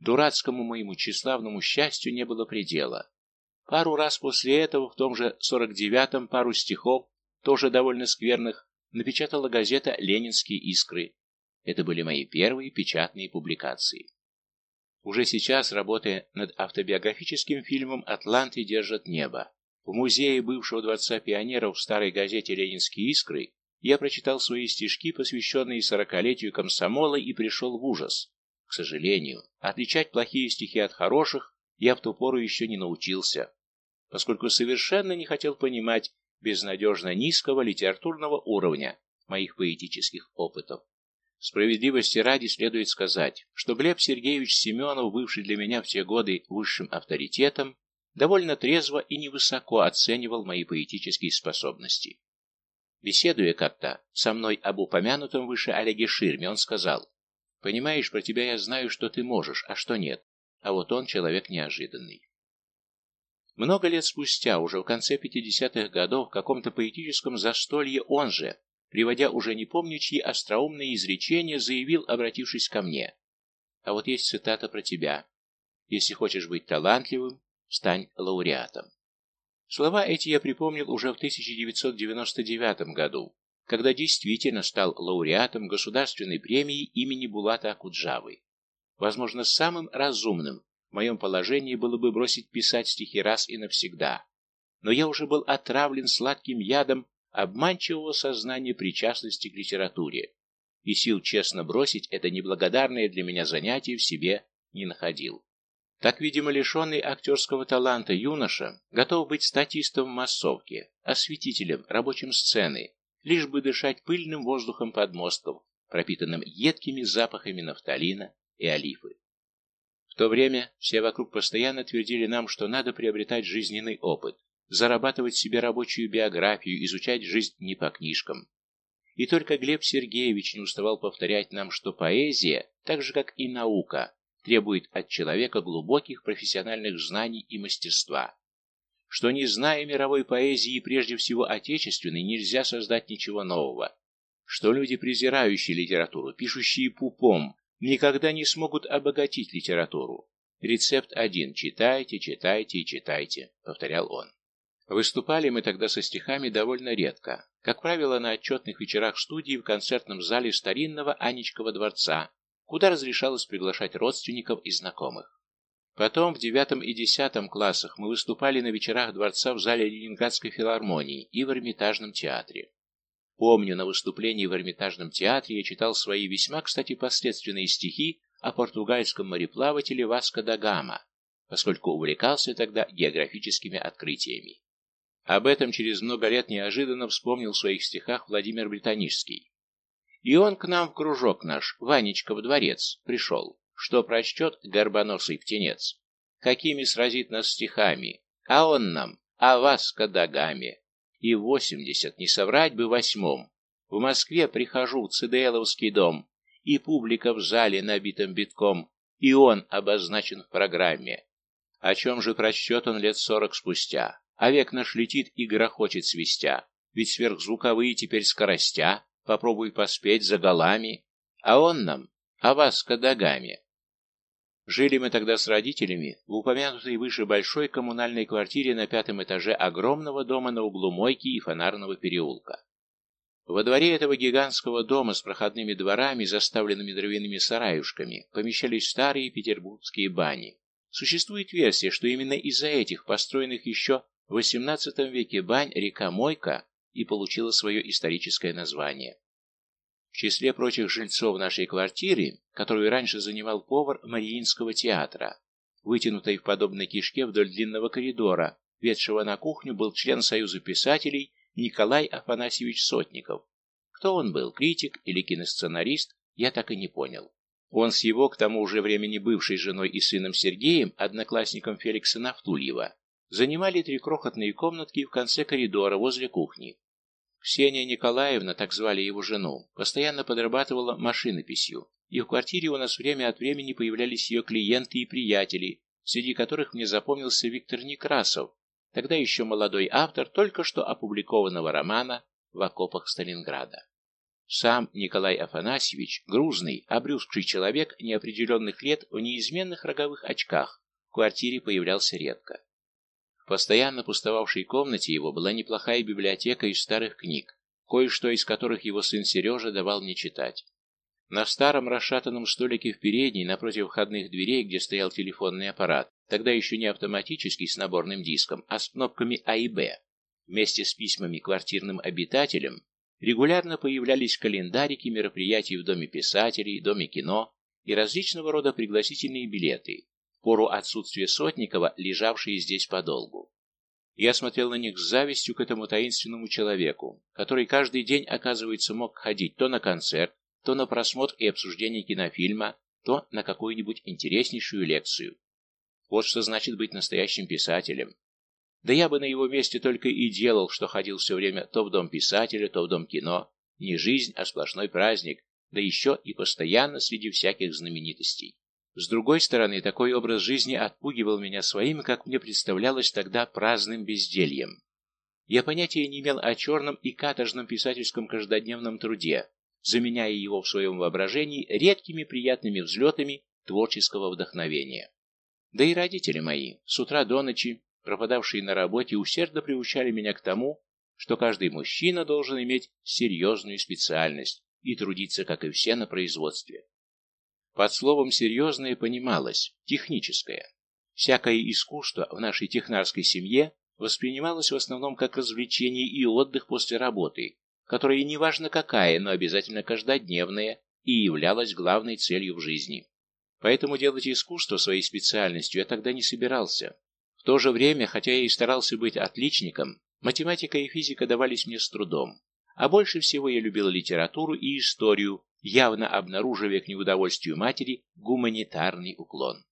A: Дурацкому моему тщеславному счастью не было предела. Пару раз после этого, в том же 49-м, пару стихов, тоже довольно скверных, напечатала газета «Ленинские искры». Это были мои первые печатные публикации. Уже сейчас, работая над автобиографическим фильмом «Атланты держат небо», в музее бывшего Дворца пионеров в старой газете «Ленинские искры» я прочитал свои стишки, посвященные сорокалетию комсомола, и пришел в ужас. К сожалению, отличать плохие стихи от хороших я в ту пору еще не научился, поскольку совершенно не хотел понимать, безнадежно низкого литературного уровня моих поэтических опытов. Справедливости ради следует сказать, что Глеб Сергеевич Семенов, бывший для меня в те годы высшим авторитетом, довольно трезво и невысоко оценивал мои поэтические способности. Беседуя как-то со мной об упомянутом выше Олеге Ширме, он сказал, «Понимаешь, про тебя я знаю, что ты можешь, а что нет, а вот он человек неожиданный». Много лет спустя, уже в конце 50-х годов, в каком-то поэтическом застолье он же, приводя уже не помню чьи остроумные изречения, заявил, обратившись ко мне. А вот есть цитата про тебя. Если хочешь быть талантливым, стань лауреатом. Слова эти я припомнил уже в 1999 году, когда действительно стал лауреатом государственной премии имени Булата Акуджавы. Возможно, самым разумным в моем положении было бы бросить писать стихи раз и навсегда. Но я уже был отравлен сладким ядом обманчивого сознания причастности к литературе, и сил честно бросить это неблагодарное для меня занятие в себе не находил. Так, видимо, лишенный актерского таланта юноша готов быть статистом в массовке, осветителем, рабочим сцены, лишь бы дышать пыльным воздухом подмостков, пропитанным едкими запахами нафталина и олифы. В то время все вокруг постоянно твердили нам, что надо приобретать жизненный опыт, зарабатывать себе рабочую биографию, изучать жизнь не по книжкам. И только Глеб Сергеевич не уставал повторять нам, что поэзия, так же как и наука, требует от человека глубоких профессиональных знаний и мастерства. Что не зная мировой поэзии и прежде всего отечественной, нельзя создать ничего нового. Что люди, презирающие литературу, пишущие пупом, никогда не смогут обогатить литературу. Рецепт один – читайте, читайте и читайте, повторял он. Выступали мы тогда со стихами довольно редко, как правило, на отчетных вечерах студии в концертном зале старинного Анечкова дворца, куда разрешалось приглашать родственников и знакомых. Потом в девятом и десятом классах мы выступали на вечерах дворца в зале Ленинградской филармонии и в Эрмитажном театре. Помню, на выступлении в Эрмитажном театре я читал свои весьма, кстати, последственные стихи о португальском мореплавателе Васко да Гама, поскольку увлекался тогда географическими открытиями. Об этом через много лет неожиданно вспомнил в своих стихах Владимир Британический. И он к нам в кружок наш, Ванечка в дворец, пришел, что прочтет горбоносый птенец. Какими сразит нас стихами, а он нам, а вас кадагами и восемьдесят, не соврать бы восьмом. В Москве прихожу в ЦДЛовский дом, и публика в зале набитом битком, и он обозначен в программе. О чем же прочтет он лет сорок спустя? А век наш летит и грохочет свистя, ведь сверхзвуковые теперь скоростя, попробуй поспеть за голами, а он нам, а вас кадагами. Жили мы тогда с родителями в упомянутой выше большой коммунальной квартире на пятом этаже огромного дома на углу Мойки и Фонарного переулка. Во дворе этого гигантского дома с проходными дворами, заставленными дровяными сараюшками, помещались старые петербургские бани. Существует версия, что именно из-за этих, построенных еще в XVIII веке бань, река Мойка и получила свое историческое название. В числе прочих жильцов нашей квартиры, которую раньше занимал повар Мариинского театра, вытянутой в подобной кишке вдоль длинного коридора, ведшего на кухню, был член Союза писателей Николай Афанасьевич Сотников. Кто он был, критик или киносценарист, я так и не понял. Он с его, к тому уже времени бывшей женой и сыном Сергеем, одноклассником Феликса Нафтульева, занимали три крохотные комнатки в конце коридора возле кухни. Ксения Николаевна, так звали его жену, постоянно подрабатывала машинописью, и в квартире у нас время от времени появлялись ее клиенты и приятели, среди которых мне запомнился Виктор Некрасов, тогда еще молодой автор только что опубликованного романа «В окопах Сталинграда». Сам Николай Афанасьевич, грузный, обрюзгший человек неопределенных лет в неизменных роговых очках, в квартире появлялся редко. В постоянно пустовавшей комнате его была неплохая библиотека из старых книг, кое-что из которых его сын Сережа давал мне читать. На старом расшатанном столике в передней, напротив входных дверей, где стоял телефонный аппарат, тогда еще не автоматический с наборным диском, а с кнопками А и Б, вместе с письмами квартирным обитателям, регулярно появлялись календарики мероприятий в Доме писателей, Доме кино и различного рода пригласительные билеты, пору отсутствия Сотникова, лежавшие здесь подолгу. Я смотрел на них с завистью к этому таинственному человеку, который каждый день, оказывается, мог ходить то на концерт, то на просмотр и обсуждение кинофильма, то на какую-нибудь интереснейшую лекцию. Вот что значит быть настоящим писателем. Да я бы на его месте только и делал, что ходил все время то в дом писателя, то в дом кино. Не жизнь, а сплошной праздник, да еще и постоянно среди всяких знаменитостей. С другой стороны, такой образ жизни отпугивал меня своим, как мне представлялось тогда, праздным бездельем. Я понятия не имел о черном и каторжном писательском каждодневном труде, заменяя его в своем воображении редкими приятными взлетами творческого вдохновения. Да и родители мои, с утра до ночи, пропадавшие на работе, усердно приучали меня к тому, что каждый мужчина должен иметь серьезную специальность и трудиться, как и все, на производстве. Под словом «серьезное» понималось «техническое». Всякое искусство в нашей технарской семье воспринималось в основном как развлечение и отдых после работы, которая неважно какая, но обязательно каждодневная и являлась главной целью в жизни. Поэтому делать искусство своей специальностью я тогда не собирался. В то же время, хотя я и старался быть отличником, математика и физика давались мне с трудом. А больше всего я любил литературу и историю, явно обнаруживая к неудовольствию матери гуманитарный уклон.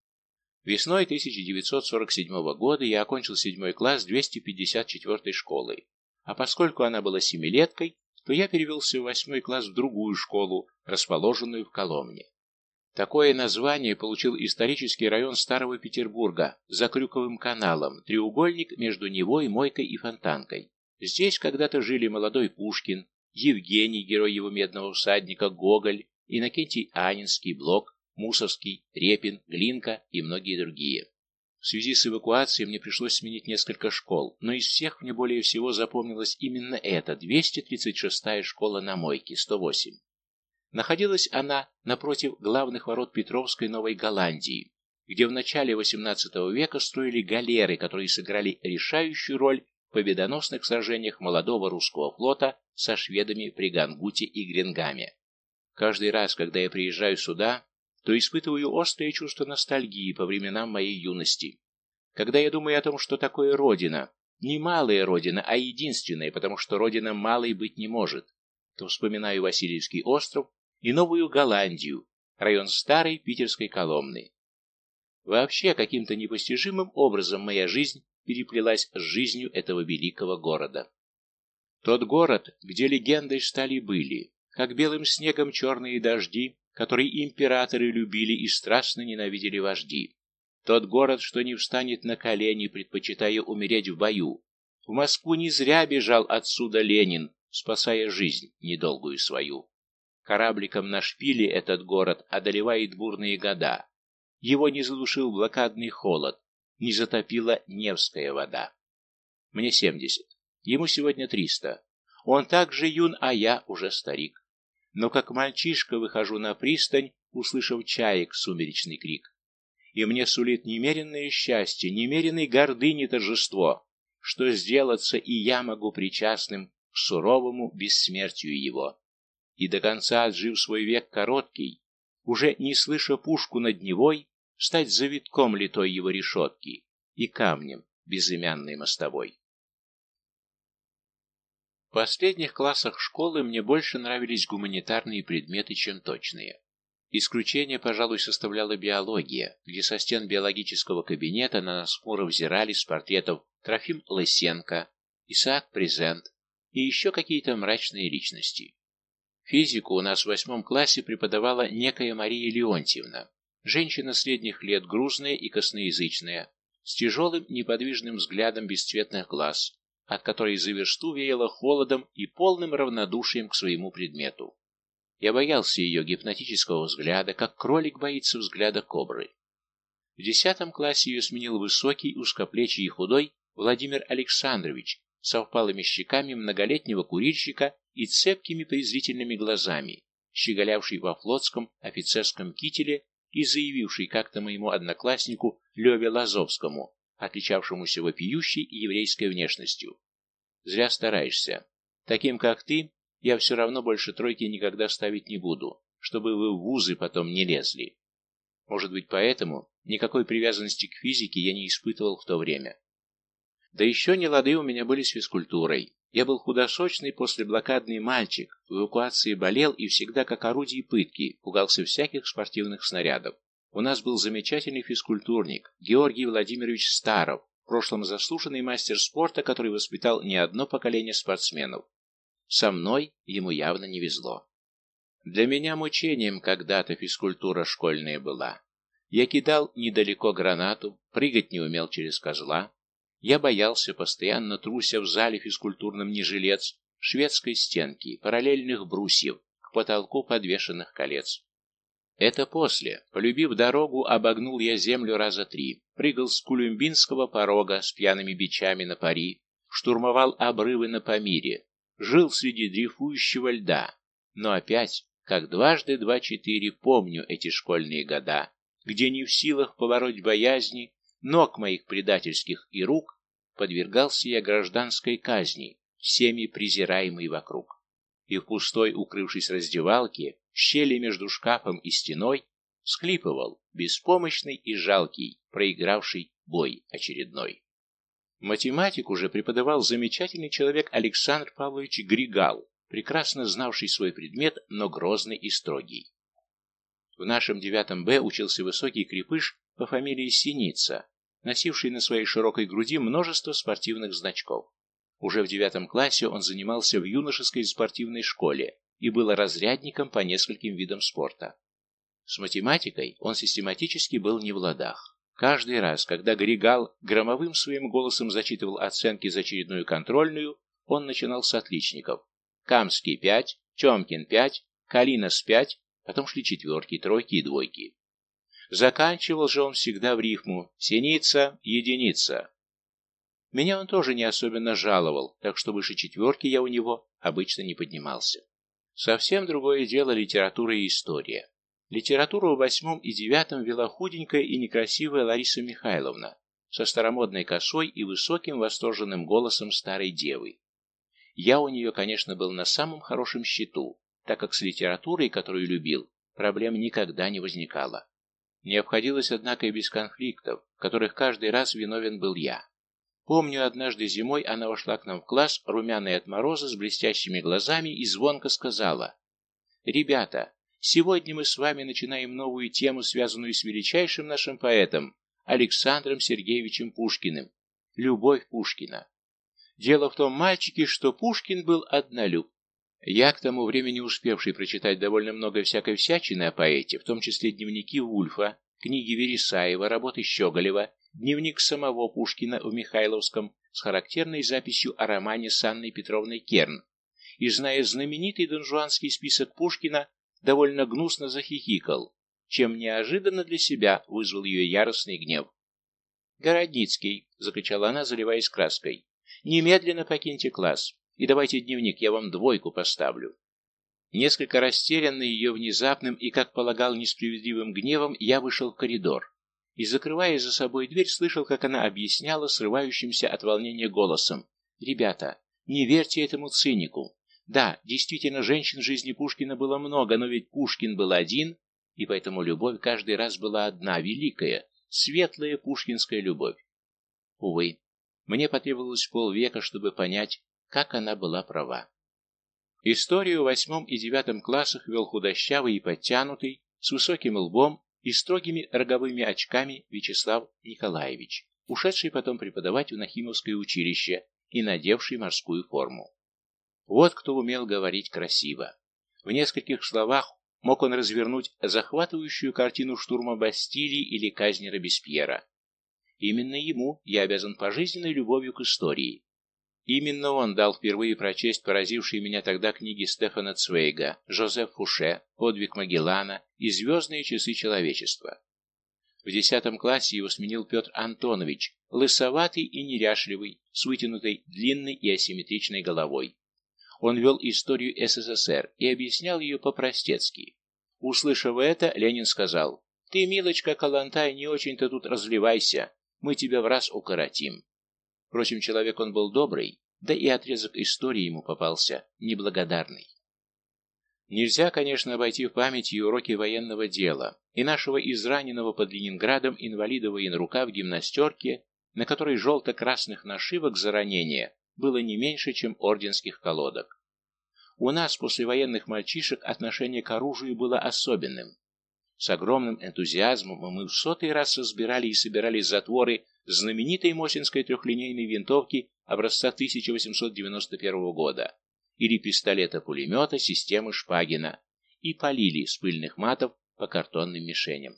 A: Весной 1947 года я окончил седьмой класс 254 школы, а поскольку она была семилеткой, то я перевелся в восьмой класс в другую школу, расположенную в Коломне. Такое название получил исторический район Старого Петербурга за Крюковым каналом, треугольник между Невой, Мойкой и Фонтанкой. Здесь когда-то жили молодой Пушкин, Евгений, герой его медного всадника, Гоголь, Иннокентий Анинский, Блок, Мусовский, Репин, Глинка и многие другие. В связи с эвакуацией мне пришлось сменить несколько школ, но из всех мне более всего запомнилась именно эта, 236-я школа на Мойке, 108. Находилась она напротив главных ворот Петровской Новой Голландии, где в начале XVIII века строили галеры, которые сыграли решающую роль победоносных сражениях молодого русского флота со шведами при Гангуте и Гренгаме. Каждый раз, когда я приезжаю сюда, то испытываю острое чувство ностальгии по временам моей юности. Когда я думаю о том, что такое Родина, не малая Родина, а единственная, потому что Родина малой быть не может, то вспоминаю Васильевский остров и Новую Голландию, район старой питерской Коломны. Вообще, каким-то непостижимым образом моя жизнь переплелась с жизнью этого великого города. Тот город, где легендой стали были, как белым снегом черные дожди, который императоры любили и страстно ненавидели вожди. Тот город, что не встанет на колени, предпочитая умереть в бою. В Москву не зря бежал отсюда Ленин, спасая жизнь недолгую свою. Корабликом на шпиле этот город одолевает бурные года. Его не задушил блокадный холод, не затопила Невская вода. Мне семьдесят, ему сегодня триста. Он так же юн, а я уже старик. Но как мальчишка выхожу на пристань, услышав чаек сумеречный крик. И мне сулит немеренное счастье, немеренной гордыни торжество, что сделаться и я могу причастным к суровому бессмертию его. И до конца, отжив свой век короткий, уже не слыша пушку над Невой, стать завитком литой его решетки и камнем безымянной мостовой. В последних классах школы мне больше нравились гуманитарные предметы, чем точные. Исключение, пожалуй, составляла биология, где со стен биологического кабинета на нас хмуро взирали с портретов Трофим Лысенко, Исаак Презент и еще какие-то мрачные личности. Физику у нас в восьмом классе преподавала некая Мария Леонтьевна, женщина средних лет, грузная и косноязычная, с тяжелым неподвижным взглядом бесцветных глаз, от которой за версту веяло холодом и полным равнодушием к своему предмету. Я боялся ее гипнотического взгляда, как кролик боится взгляда кобры. В десятом классе ее сменил высокий, узкоплечий и худой Владимир Александрович со впалыми щеками многолетнего курильщика и цепкими презрительными глазами, щеголявший во флотском офицерском кителе и заявивший как-то моему однокласснику Леве Лазовскому, отличавшемуся вопиющей и еврейской внешностью. «Зря стараешься. Таким, как ты, я все равно больше тройки никогда ставить не буду, чтобы вы в вузы потом не лезли. Может быть, поэтому никакой привязанности к физике я не испытывал в то время. Да еще не лады у меня были с физкультурой. Я был худосочный послеблокадный мальчик, в эвакуации болел и всегда, как орудие пытки, пугался всяких спортивных снарядов. У нас был замечательный физкультурник Георгий Владимирович Старов, в прошлом заслуженный мастер спорта, который воспитал не одно поколение спортсменов. Со мной ему явно не везло. Для меня мучением когда-то физкультура школьная была. Я кидал недалеко гранату, прыгать не умел через козла. Я боялся, постоянно труся в зале физкультурном не жилец, шведской стенки, параллельных брусьев, к потолку подвешенных колец. Это после, полюбив дорогу, обогнул я землю раза три, прыгал с кулюмбинского порога с пьяными бичами на пари, штурмовал обрывы на Памире, жил среди дрейфующего льда, но опять, как дважды два-четыре, помню эти школьные года, где не в силах побороть боязни, ног моих предательских и рук, подвергался я гражданской казни, всеми презираемой вокруг. И в пустой, укрывшись раздевалке, щели между шкафом и стеной, схлипывал, беспомощный и жалкий, проигравший бой очередной. Математик уже преподавал замечательный человек Александр Павлович Григал, прекрасно знавший свой предмет, но грозный и строгий. В нашем девятом Б учился высокий крепыш по фамилии Синица, носивший на своей широкой груди множество спортивных значков. Уже в девятом классе он занимался в юношеской спортивной школе и был разрядником по нескольким видам спорта. С математикой он систематически был не в ладах. Каждый раз, когда Григал громовым своим голосом зачитывал оценки за очередную контрольную, он начинал с отличников. Камский – пять, Чомкин – пять, Калинас – пять, потом шли четверки, тройки и двойки. Заканчивал же он всегда в рифму «синица, единица». Меня он тоже не особенно жаловал, так что выше четверки я у него обычно не поднимался. Совсем другое дело литература и история. Литературу в восьмом и девятом вела худенькая и некрасивая Лариса Михайловна со старомодной косой и высоким восторженным голосом старой девы. Я у нее, конечно, был на самом хорошем счету, так как с литературой, которую любил, проблем никогда не возникало. Не обходилось, однако, и без конфликтов, в которых каждый раз виновен был я. Помню, однажды зимой она вошла к нам в класс, румяная от мороза, с блестящими глазами, и звонко сказала, «Ребята, Сегодня мы с вами начинаем новую тему, связанную с величайшим нашим поэтом Александром Сергеевичем Пушкиным. Любовь Пушкина. Дело в том, мальчики, что Пушкин был однолюб. Я, к тому времени успевший прочитать довольно много всякой всячины о поэте, в том числе дневники Вульфа, книги Вересаева, работы Щеголева, дневник самого Пушкина в Михайловском с характерной записью о романе с Анной Петровной Керн, и зная знаменитый донжуанский список Пушкина, довольно гнусно захихикал, чем неожиданно для себя вызвал ее яростный гнев. «Городницкий!» — закричала она, заливаясь краской. «Немедленно покиньте класс, и давайте дневник, я вам двойку поставлю». Несколько растерянный ее внезапным и, как полагал, несправедливым гневом, я вышел в коридор и, закрывая за собой дверь, слышал, как она объясняла срывающимся от волнения голосом. «Ребята, Не верьте этому цинику. Да, действительно, женщин в жизни Пушкина было много, но ведь Пушкин был один, и поэтому любовь каждый раз была одна, великая, светлая пушкинская любовь. Увы, мне потребовалось полвека, чтобы понять, как она была права. Историю в восьмом и девятом классах вел худощавый и подтянутый, с высоким лбом и строгими роговыми очками Вячеслав Николаевич, ушедший потом преподавать в Нахимовское училище и надевший морскую форму. Вот кто умел говорить красиво. В нескольких словах мог он развернуть захватывающую картину штурма Бастилии или казни Робеспьера. Именно ему я обязан пожизненной любовью к истории. Именно он дал впервые прочесть поразившие меня тогда книги Стефана Цвейга, Жозеф Фуше, Подвиг Магеллана и Звездные часы человечества. В десятом классе его сменил Петр Антонович, лысоватый и неряшливый, с вытянутой длинной и асимметричной головой. Он вел историю СССР и объяснял ее по-простецки. Услышав это, Ленин сказал, «Ты, милочка Калантай, не очень-то тут разливайся, мы тебя в раз укоротим». Впрочем, человек он был добрый, да и отрезок истории ему попался неблагодарный. Нельзя, конечно, обойти в памяти и уроки военного дела, и нашего израненного под Ленинградом инвалида военрука в гимнастерке, на которой желто-красных нашивок за ранение было не меньше, чем орденских колодок. У нас, после военных мальчишек, отношение к оружию было особенным. С огромным энтузиазмом мы в сотый раз разбирали и собирали затворы знаменитой Мосинской трехлинейной винтовки образца 1891 года или пистолета-пулемета системы Шпагина и полили с пыльных матов по картонным мишеням.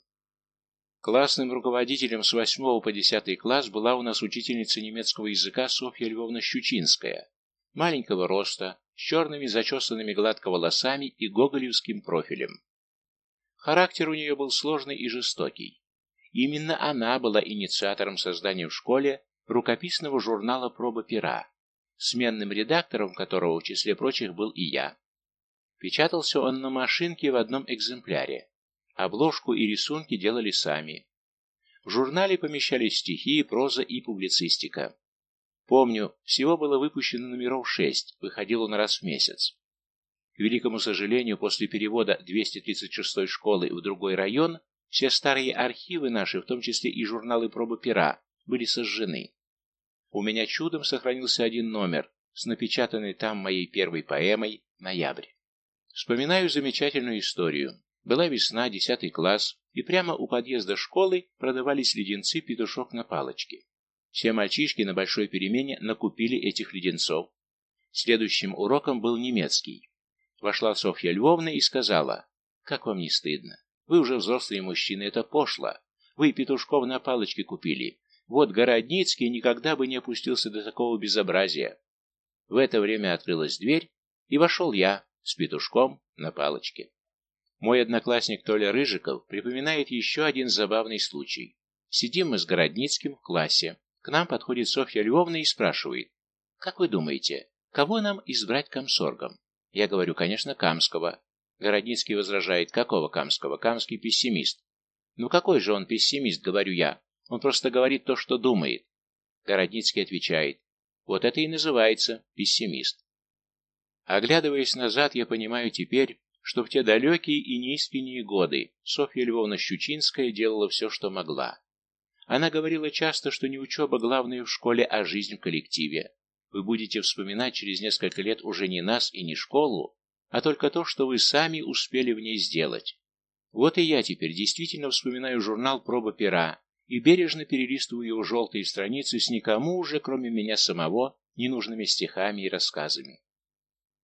A: Классным руководителем с 8 по 10 класс была у нас учительница немецкого языка Софья Львовна Щучинская, маленького роста, с черными зачесанными гладко волосами и гоголевским профилем. Характер у нее был сложный и жестокий. Именно она была инициатором создания в школе рукописного журнала «Проба пера», сменным редактором которого в числе прочих был и я. Печатался он на машинке в одном экземпляре. Обложку и рисунки делали сами. В журнале помещались стихи, проза и публицистика. Помню, всего было выпущено номеров шесть, выходил он раз в месяц. К великому сожалению, после перевода 236-й школы в другой район, все старые архивы наши, в том числе и журналы пробы пера, были сожжены. У меня чудом сохранился один номер с напечатанной там моей первой поэмой «Ноябрь». Вспоминаю замечательную историю. Была весна, десятый класс, и прямо у подъезда школы продавались леденцы «Петушок на палочке». Все мальчишки на большой перемене накупили этих леденцов. Следующим уроком был немецкий. Вошла Софья Львовна и сказала, «Как вам не стыдно? Вы уже взрослые мужчины, это пошло. Вы петушков на палочке купили. Вот Городницкий никогда бы не опустился до такого безобразия». В это время открылась дверь, и вошел я с петушком на палочке. Мой одноклассник Толя Рыжиков припоминает еще один забавный случай. Сидим мы с Городницким в классе. К нам подходит Софья Львовна и спрашивает, «Как вы думаете, кого нам избрать комсоргом?» Я говорю, конечно, Камского. Городницкий возражает, какого Камского? Камский пессимист. Ну какой же он пессимист, говорю я. Он просто говорит то, что думает. Городницкий отвечает, вот это и называется пессимист. Оглядываясь назад, я понимаю теперь, что в те далекие и неискренние годы Софья Львовна Щучинская делала все, что могла. Она говорила часто, что не учеба главная в школе, а жизнь в коллективе. Вы будете вспоминать через несколько лет уже не нас и не школу, а только то, что вы сами успели в ней сделать. Вот и я теперь действительно вспоминаю журнал «Проба пера» и бережно перелистываю его желтые страницы с никому уже, кроме меня самого, ненужными стихами и рассказами.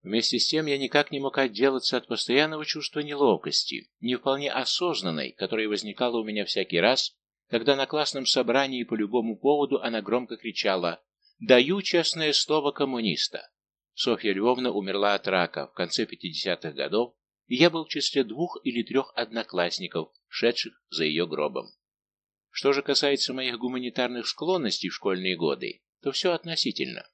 A: Вместе с тем я никак не мог отделаться от постоянного чувства неловкости, не вполне осознанной, которое возникало у меня всякий раз, когда на классном собрании по любому поводу она громко кричала «Даю честное слово коммуниста». Софья Львовна умерла от рака в конце 50-х годов, и я был в числе двух или трех одноклассников, шедших за ее гробом. Что же касается моих гуманитарных склонностей в школьные годы, то все относительно.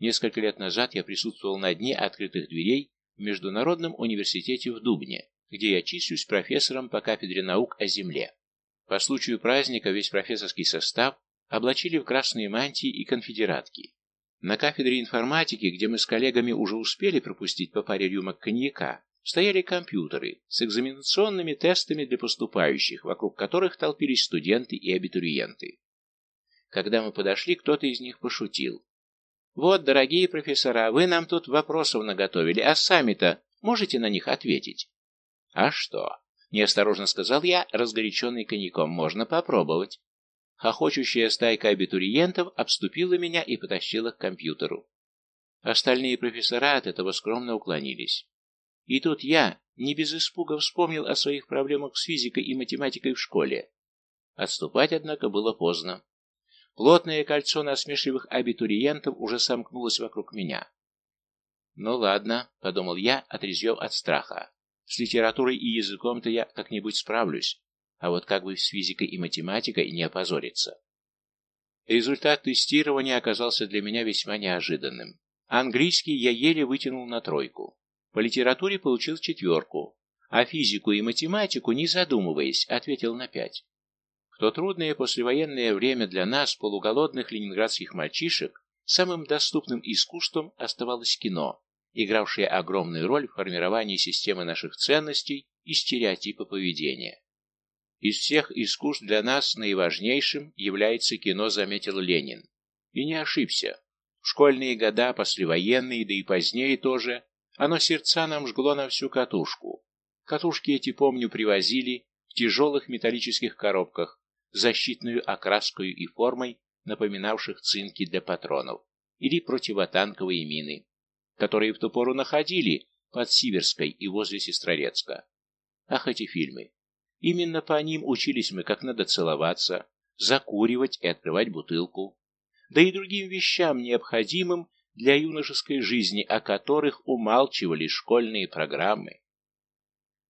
A: Несколько лет назад я присутствовал на дне открытых дверей в Международном университете в Дубне, где я числюсь профессором по кафедре наук о Земле. По случаю праздника весь профессорский состав облачили в красные мантии и конфедератки. На кафедре информатики, где мы с коллегами уже успели пропустить по паре рюмок коньяка, стояли компьютеры с экзаменационными тестами для поступающих, вокруг которых толпились студенты и абитуриенты. Когда мы подошли, кто-то из них пошутил. «Вот, дорогие профессора, вы нам тут вопросов наготовили, а сами-то можете на них ответить?» «А что?» — неосторожно сказал я, разгоряченный коньяком. «Можно попробовать». Хохочущая стайка абитуриентов обступила меня и потащила к компьютеру. Остальные профессора от этого скромно уклонились. И тут я, не без испуга, вспомнил о своих проблемах с физикой и математикой в школе. Отступать, однако, было поздно. Плотное кольцо насмешливых абитуриентов уже сомкнулось вокруг меня. «Ну ладно», — подумал я, отрезвев от страха. «С литературой и языком-то я как-нибудь справлюсь, а вот как бы с физикой и математикой не опозориться». Результат тестирования оказался для меня весьма неожиданным. Английский я еле вытянул на тройку. По литературе получил четверку, а физику и математику, не задумываясь, ответил на пять. В то трудное послевоенное время для нас, полуголодных ленинградских мальчишек, самым доступным искусством оставалось кино, игравшее огромную роль в формировании системы наших ценностей и стереотипа поведения. Из всех искусств для нас наиважнейшим является кино, заметил Ленин. И не ошибся. В школьные года, послевоенные, да и позднее тоже, оно сердца нам жгло на всю катушку. Катушки эти, помню, привозили в тяжелых металлических коробках, защитную окраской и формой, напоминавших цинки для патронов, или противотанковые мины, которые в ту пору находили под Сиверской и возле Сестрорецка. Ах, эти фильмы! Именно по ним учились мы, как надо целоваться, закуривать и открывать бутылку, да и другим вещам, необходимым для юношеской жизни, о которых умалчивали школьные программы.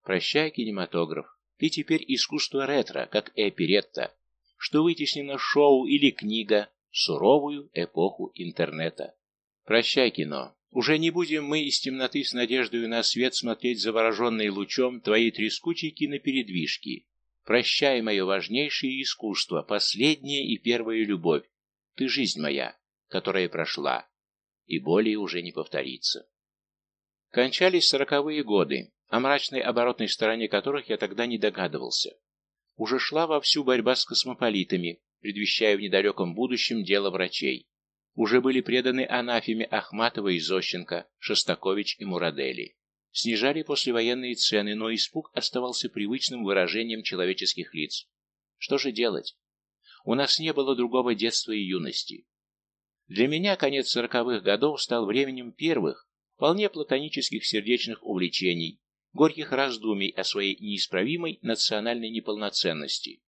A: Прощай, кинематограф, ты теперь искусство ретро, как и оперетта, что вытеснено шоу или книга суровую эпоху интернета. Прощай, кино. Уже не будем мы из темноты с надеждой на свет смотреть завороженный лучом твоей трескучей кинопередвижки. Прощай, мое важнейшее искусство, последняя и первая любовь. Ты жизнь моя, которая прошла, и более уже не повторится. Кончались сороковые годы, о мрачной оборотной стороне которых я тогда не догадывался. Уже шла вовсю борьба с космополитами, предвещая в недалеком будущем дело врачей. Уже были преданы анафеме Ахматова и Зощенко, Шостакович и Мурадели. Снижали послевоенные цены, но испуг оставался привычным выражением человеческих лиц. Что же делать? У нас не было другого детства и юности. Для меня конец сороковых годов стал временем первых, вполне платонических сердечных увлечений, горьких раздумий о своей неисправимой национальной неполноценности,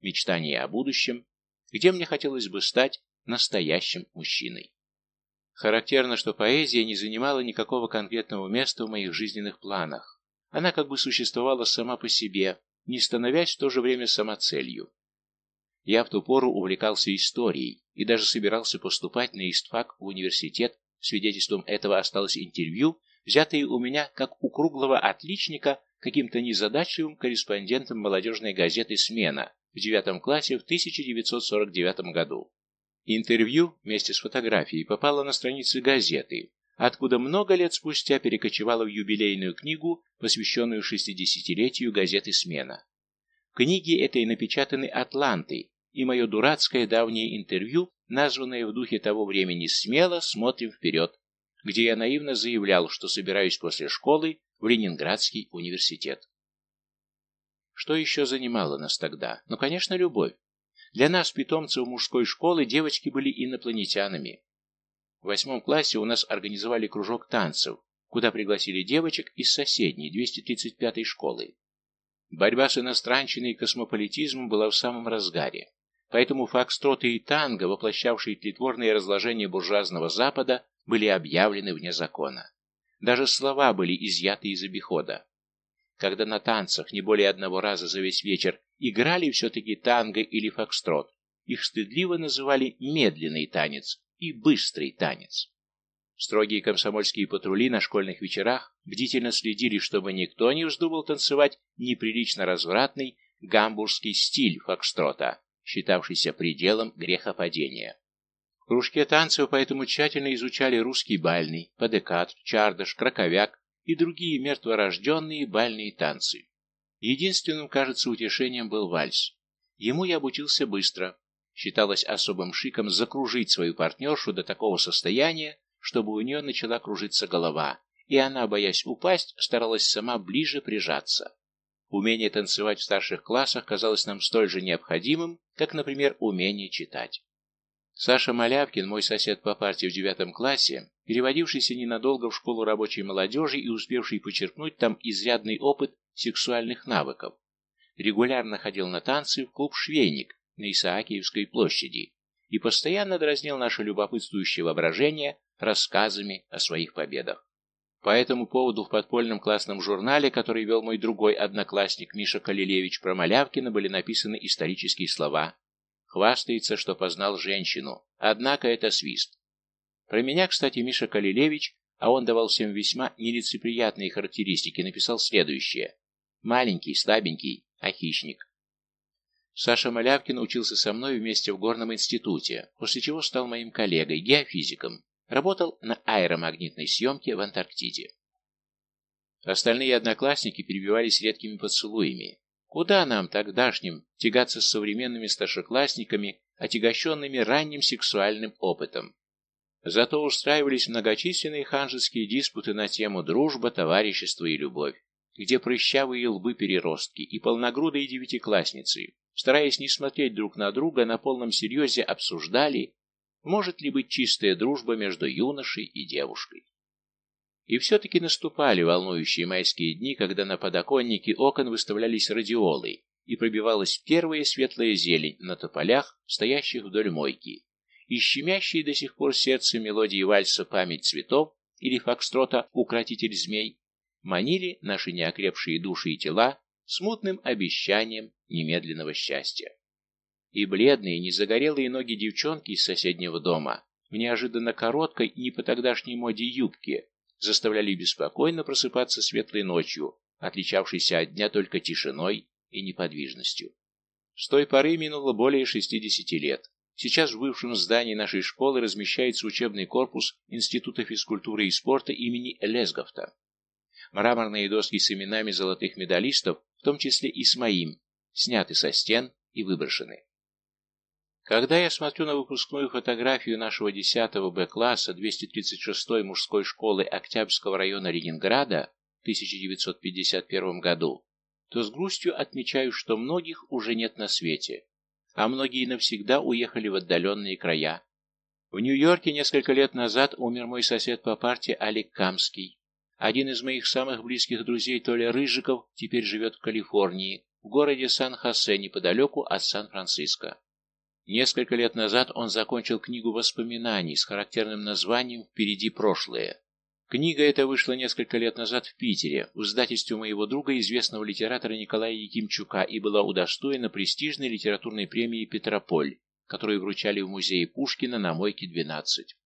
A: мечтания о будущем, где мне хотелось бы стать настоящим мужчиной. Характерно, что поэзия не занимала никакого конкретного места в моих жизненных планах. Она как бы существовала сама по себе, не становясь в то же время самоцелью. Я в ту пору увлекался историей и даже собирался поступать на истфак в университет. Свидетельством этого осталось интервью, взятое у меня, как у круглого отличника, каким-то незадачливым корреспондентом молодежной газеты «Смена» в девятом классе в 1949 году. Интервью вместе с фотографией попало на страницы газеты, откуда много лет спустя перекочевало в юбилейную книгу, посвященную 60-летию газеты «Смена». В книге этой напечатаны «Атланты», и мое дурацкое давнее интервью, названное в духе того времени «Смело смотрим вперед», где я наивно заявлял, что собираюсь после школы в Ленинградский университет. Что еще занимало нас тогда? Ну, конечно, любовь. Для нас, питомцев мужской школы, девочки были инопланетянами. В восьмом классе у нас организовали кружок танцев, куда пригласили девочек из соседней 235-й школы. Борьба с иностранщиной и космополитизмом была в самом разгаре. Поэтому фокстроты и танго, воплощавшие тлетворное разложение буржуазного Запада, были объявлены вне закона. Даже слова были изъяты из обихода. Когда на танцах не более одного раза за весь вечер играли все-таки танго или фокстрот, их стыдливо называли медленный танец и быстрый танец. Строгие комсомольские патрули на школьных вечерах бдительно следили, чтобы никто не вздумал танцевать неприлично развратный гамбургский стиль фокстрота, считавшийся пределом грехопадения. В кружке танцев поэтому тщательно изучали русский бальный, падекат, чардаш, краковяк и другие мертворожденные бальные танцы. Единственным, кажется, утешением был вальс. Ему я обучился быстро. Считалось особым шиком закружить свою партнершу до такого состояния, чтобы у нее начала кружиться голова, и она, боясь упасть, старалась сама ближе прижаться. Умение танцевать в старших классах казалось нам столь же необходимым, как, например, умение читать. Саша Малявкин, мой сосед по партии в девятом классе, переводившийся ненадолго в школу рабочей молодежи и успевший почерпнуть там изрядный опыт сексуальных навыков, регулярно ходил на танцы в клуб «Швейник» на Исаакиевской площади и постоянно дразнил наше любопытствующее воображение рассказами о своих победах. По этому поводу в подпольном классном журнале, который вел мой другой одноклассник Миша Калилевич про Малявкина, были написаны исторические слова. Хвастается, что познал женщину, однако это свист. Про меня, кстати, Миша Калилевич, а он давал всем весьма нелицеприятные характеристики, написал следующее. Маленький, слабенький, а хищник. Саша Малявкин учился со мной вместе в горном институте, после чего стал моим коллегой, геофизиком, Работал на аэромагнитной съемке в Антарктиде. Остальные одноклассники перебивались редкими поцелуями. Куда нам, тогдашним, тягаться с современными старшеклассниками, отягощенными ранним сексуальным опытом? Зато устраивались многочисленные ханжеские диспуты на тему дружба, товарищество и любовь, где прыщавые лбы-переростки и полногрудые девятиклассницы, стараясь не смотреть друг на друга, на полном серьезе обсуждали, может ли быть чистая дружба между юношей и девушкой? И все-таки наступали волнующие майские дни, когда на подоконнике окон выставлялись радиолы, и пробивалась первая светлая зелень на тополях, стоящих вдоль мойки, и щемящие до сих пор сердце мелодии вальса «Память цветов» или фокстрота «Укротитель змей» манили наши неокрепшие души и тела смутным обещанием немедленного счастья. И бледные, незагорелые ноги девчонки из соседнего дома в неожиданно короткой, не по тогдашней моде юбке заставляли беспокойно просыпаться светлой ночью, отличавшейся от дня только тишиной и неподвижностью. С той поры минуло более 60 лет. Сейчас в бывшем здании нашей школы размещается учебный корпус Института физкультуры и спорта имени Лесговта. Мраморные доски с именами золотых медалистов, в том числе и с моим, сняты со стен и выброшены. Когда я смотрю на выпускную фотографию нашего 10 Б-класса 236-й мужской школы Октябрьского района Ленинграда в 1951 году, то с грустью отмечаю, что многих уже нет на свете, а многие навсегда уехали в отдаленные края. В Нью-Йорке несколько лет назад умер мой сосед по партии Алик Камский. Один из моих самых близких друзей, Толя Рыжиков, теперь живет в Калифорнии, в городе Сан-Хосе, неподалеку от Сан-Франциско. Несколько лет назад он закончил книгу воспоминаний с характерным названием «Впереди прошлое». Книга эта вышла несколько лет назад в Питере, в издательстве моего друга, известного литератора Николая Якимчука, и была удостоена престижной литературной премии «Петрополь», которую вручали в музее Пушкина на Мойке 12.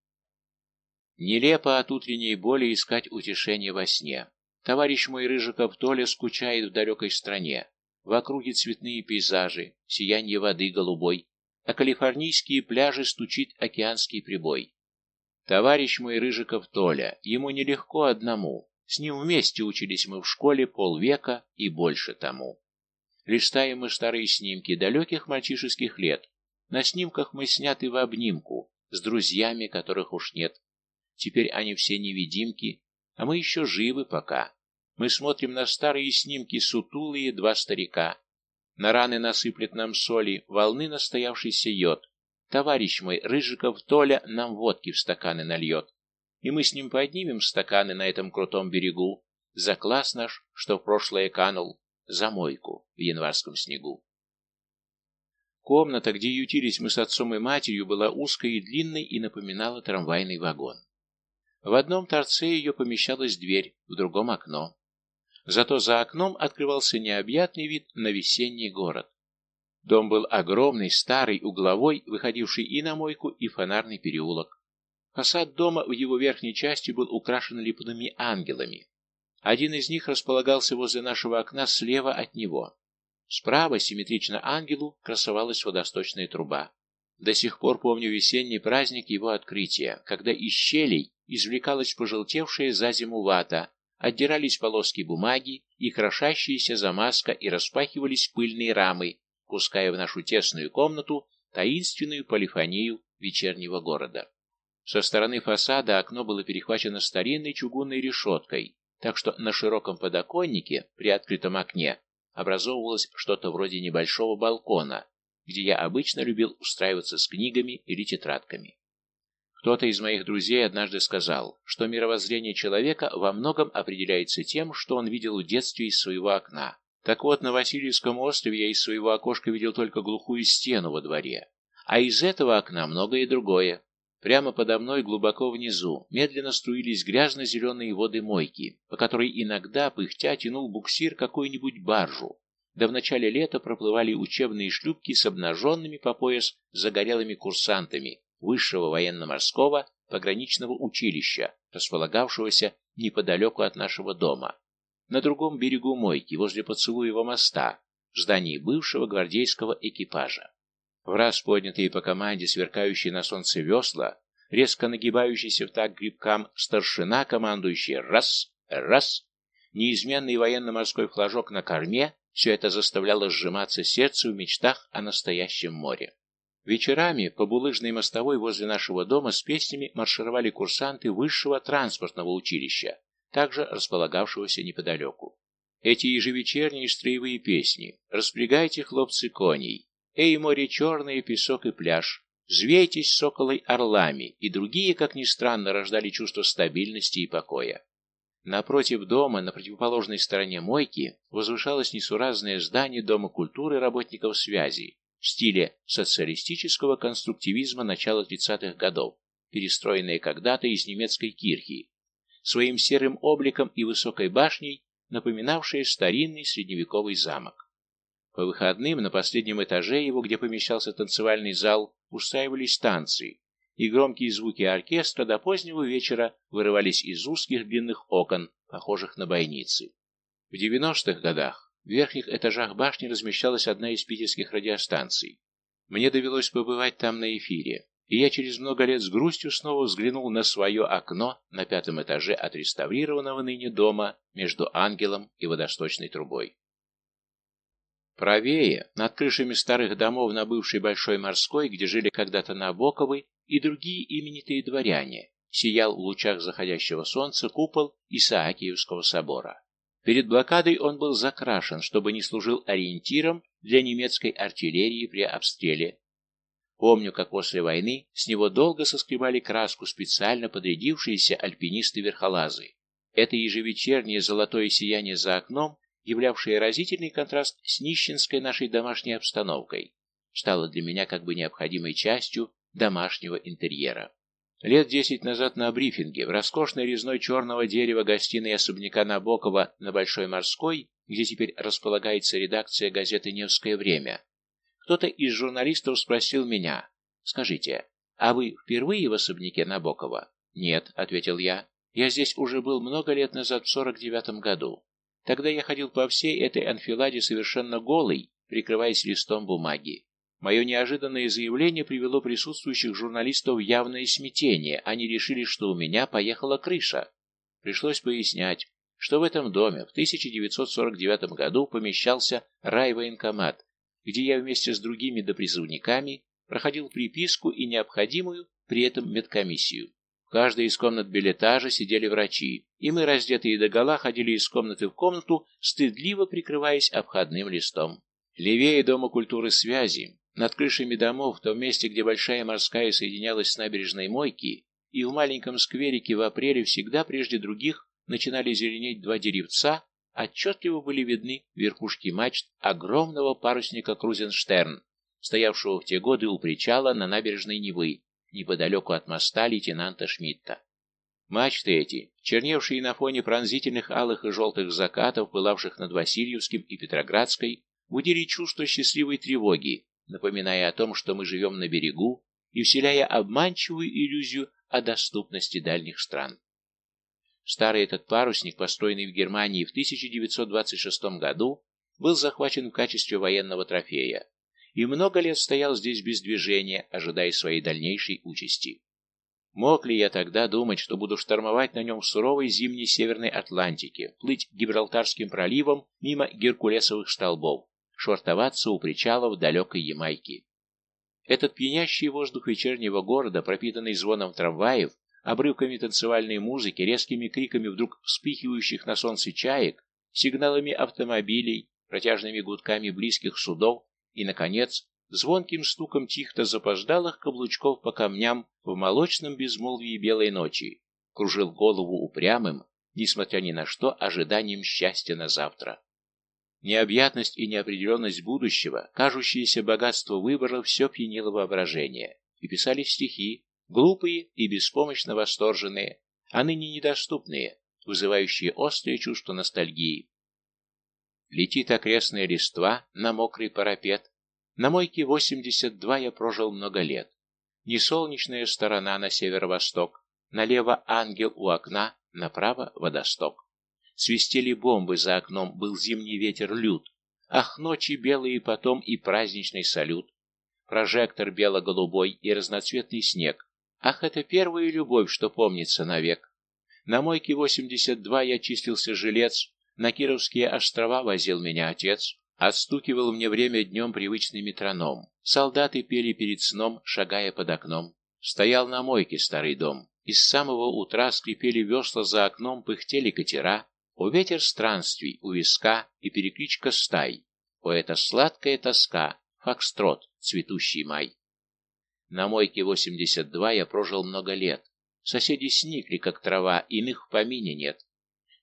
A: Нелепо от утренней боли искать утешение во сне. Товарищ мой Рыжиков Толя скучает в далекой стране. В округе цветные пейзажи, сияние воды голубой, а калифорнийские пляжи стучит океанский прибой. Товарищ мой Рыжиков Толя, ему нелегко одному, с ним вместе учились мы в школе полвека и больше тому. Листаем мы старые снимки далеких мальчишеских лет. На снимках мы сняты в обнимку, с друзьями, которых уж нет. Теперь они все невидимки, а мы еще живы пока. Мы смотрим на старые снимки сутулые два старика, на раны насыплет нам соли, волны настоявшийся йод. Товарищ мой, Рыжиков Толя, нам водки в стаканы нальет. И мы с ним поднимем стаканы на этом крутом берегу за класс наш, что в прошлое канул, за мойку в январском снегу. Комната, где ютились мы с отцом и матерью, была узкой и длинной и напоминала трамвайный вагон. В одном торце ее помещалась дверь, в другом окно. Зато за окном открывался необъятный вид на весенний город. Дом был огромный, старый, угловой, выходивший и на мойку, и фонарный переулок. Фасад дома в его верхней части был украшен липными ангелами. Один из них располагался возле нашего окна слева от него. Справа, симметрично ангелу, красовалась водосточная труба. До сих пор помню весенний праздник его открытия, когда из щелей извлекалась пожелтевшая за зиму вата, отдирались полоски бумаги и крошащаяся замазка и распахивались пыльные рамы, пуская в нашу тесную комнату таинственную полифонию вечернего города. Со стороны фасада окно было перехвачено старинной чугунной решеткой, так что на широком подоконнике при открытом окне образовывалось что-то вроде небольшого балкона, где я обычно любил устраиваться с книгами или тетрадками. Кто-то из моих друзей однажды сказал, что мировоззрение человека во многом определяется тем, что он видел в детстве из своего окна. Так вот, на Васильевском острове я из своего окошка видел только глухую стену во дворе, а из этого окна многое другое. Прямо подо мной, глубоко внизу, медленно струились грязно-зеленые воды мойки, по которой иногда, пыхтя, тянул буксир какую-нибудь баржу. Да в начале лета проплывали учебные шлюпки с обнаженными по пояс загорелыми курсантами высшего военно-морского пограничного училища, располагавшегося неподалеку от нашего дома, на другом берегу мойки, возле поцелуева моста, в здании бывшего гвардейского экипажа. В раз поднятые по команде сверкающие на солнце весла, резко нагибающийся в так грибкам старшина, командующий «раз, раз», неизменный военно-морской флажок на корме, все это заставляло сжиматься сердце в мечтах о настоящем море. Вечерами по булыжной мостовой возле нашего дома с песнями маршировали курсанты высшего транспортного училища, также располагавшегося неподалеку. Эти ежевечерние строевые песни «Распрягайте, хлопцы, коней», «Эй, море черное, песок и пляж», «Взвейтесь соколой орлами» и другие, как ни странно, рождали чувство стабильности и покоя. Напротив дома, на противоположной стороне мойки, возвышалось несуразное здание Дома культуры работников связи в стиле социалистического конструктивизма начала 30-х годов, перестроенное когда-то из немецкой кирхи, своим серым обликом и высокой башней, напоминавшее старинный средневековый замок. По выходным на последнем этаже его, где помещался танцевальный зал, устраивались танцы, и громкие звуки оркестра до позднего вечера вырывались из узких длинных окон, похожих на бойницы. В 90-х годах в верхних этажах башни размещалась одна из питерских радиостанций. Мне довелось побывать там на эфире, и я через много лет с грустью снова взглянул на свое окно на пятом этаже отреставрированного ныне дома между ангелом и водосточной трубой. Правее, над крышами старых домов на бывшей Большой Морской, где жили когда-то Набоковы и другие именитые дворяне, сиял в лучах заходящего солнца купол Исаакиевского собора. Перед блокадой он был закрашен, чтобы не служил ориентиром для немецкой артиллерии при обстреле. Помню, как после войны с него долго соскребали краску специально подрядившиеся альпинисты-верхолазы. Это ежевечернее золотое сияние за окном являвшее разительный контраст с нищенской нашей домашней обстановкой, стало для меня как бы необходимой частью домашнего интерьера. Лет десять назад на брифинге в роскошной резной черного дерева гостиной особняка Набокова на Большой Морской, где теперь располагается редакция газеты «Невское время», кто-то из журналистов спросил меня, «Скажите, а вы впервые в особняке Набокова?» «Нет», — ответил я, «я здесь уже был много лет назад в сорок девятом году. Тогда я ходил по всей этой анфиладе совершенно голый, прикрываясь листом бумаги. Мое неожиданное заявление привело присутствующих журналистов в явное смятение. Они решили, что у меня поехала крыша. Пришлось пояснять, что в этом доме в 1949 году помещался райвоенкомат, где я вместе с другими допризывниками проходил приписку и необходимую при этом медкомиссию каждой из комнат билетажа сидели врачи, и мы, раздетые догола, ходили из комнаты в комнату, стыдливо прикрываясь обходным листом. Левее Дома культуры связи, над крышами домов, в том месте, где Большая морская соединялась с набережной Мойки, и в маленьком скверике в апреле всегда прежде других начинали зеленеть два деревца, отчетливо были видны верхушки мачт огромного парусника Крузенштерн, стоявшего в те годы у причала на набережной Невы, неподалеку от моста лейтенанта Шмидта. Мачты эти, черневшие на фоне пронзительных алых и желтых закатов, пылавших над Васильевским и Петроградской, будили чувство счастливой тревоги, напоминая о том, что мы живем на берегу и вселяя обманчивую иллюзию о доступности дальних стран. Старый этот парусник, построенный в Германии в 1926 году, был захвачен в качестве военного трофея и много лет стоял здесь без движения, ожидая своей дальнейшей участи. Мог ли я тогда думать, что буду штормовать на нем в суровой зимней Северной Атлантике, плыть Гибралтарским проливом мимо геркулесовых столбов, швартоваться у причалов далекой Ямайки? Этот пьянящий воздух вечернего города, пропитанный звоном трамваев, обрывками танцевальной музыки, резкими криками вдруг вспыхивающих на солнце чаек, сигналами автомобилей, протяжными гудками близких судов и, наконец, звонким стуком тихо запоздалых каблучков по камням в молочном безмолвии белой ночи, кружил голову упрямым, несмотря ни на что, ожиданием счастья на завтра. Необъятность и неопределенность будущего, кажущееся богатство выбора, все пьянило воображение, и писали стихи, глупые и беспомощно восторженные, а ныне недоступные, вызывающие острые чувства ностальгии. Летит окрестная листва на мокрый парапет, на мойке 82 я прожил много лет. Не солнечная сторона на северо-восток, налево ангел у окна, направо водосток. Свистели бомбы за окном, был зимний ветер лют. Ах, ночи белые потом и праздничный салют. Прожектор бело-голубой и разноцветный снег. Ах, это первая любовь, что помнится навек. На мойке 82 я чистился жилец, на Кировские острова возил меня отец. Отстукивал мне время днем привычный метроном. Солдаты пели перед сном, шагая под окном. Стоял на мойке старый дом. И с самого утра скрипели весла за окном, пыхтели катера. У ветер странствий, у виска и перекличка стай. О, это сладкая тоска, фокстрот, цветущий май. На мойке 82 я прожил много лет. Соседи сникли, как трава, иных в помине нет.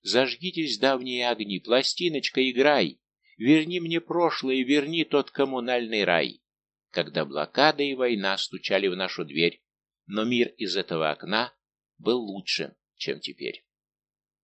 A: Зажгитесь давние огни, пластиночка, играй. Верни мне прошлое, верни тот коммунальный рай, когда блокада и война стучали в нашу дверь, но мир из этого окна был лучше, чем теперь.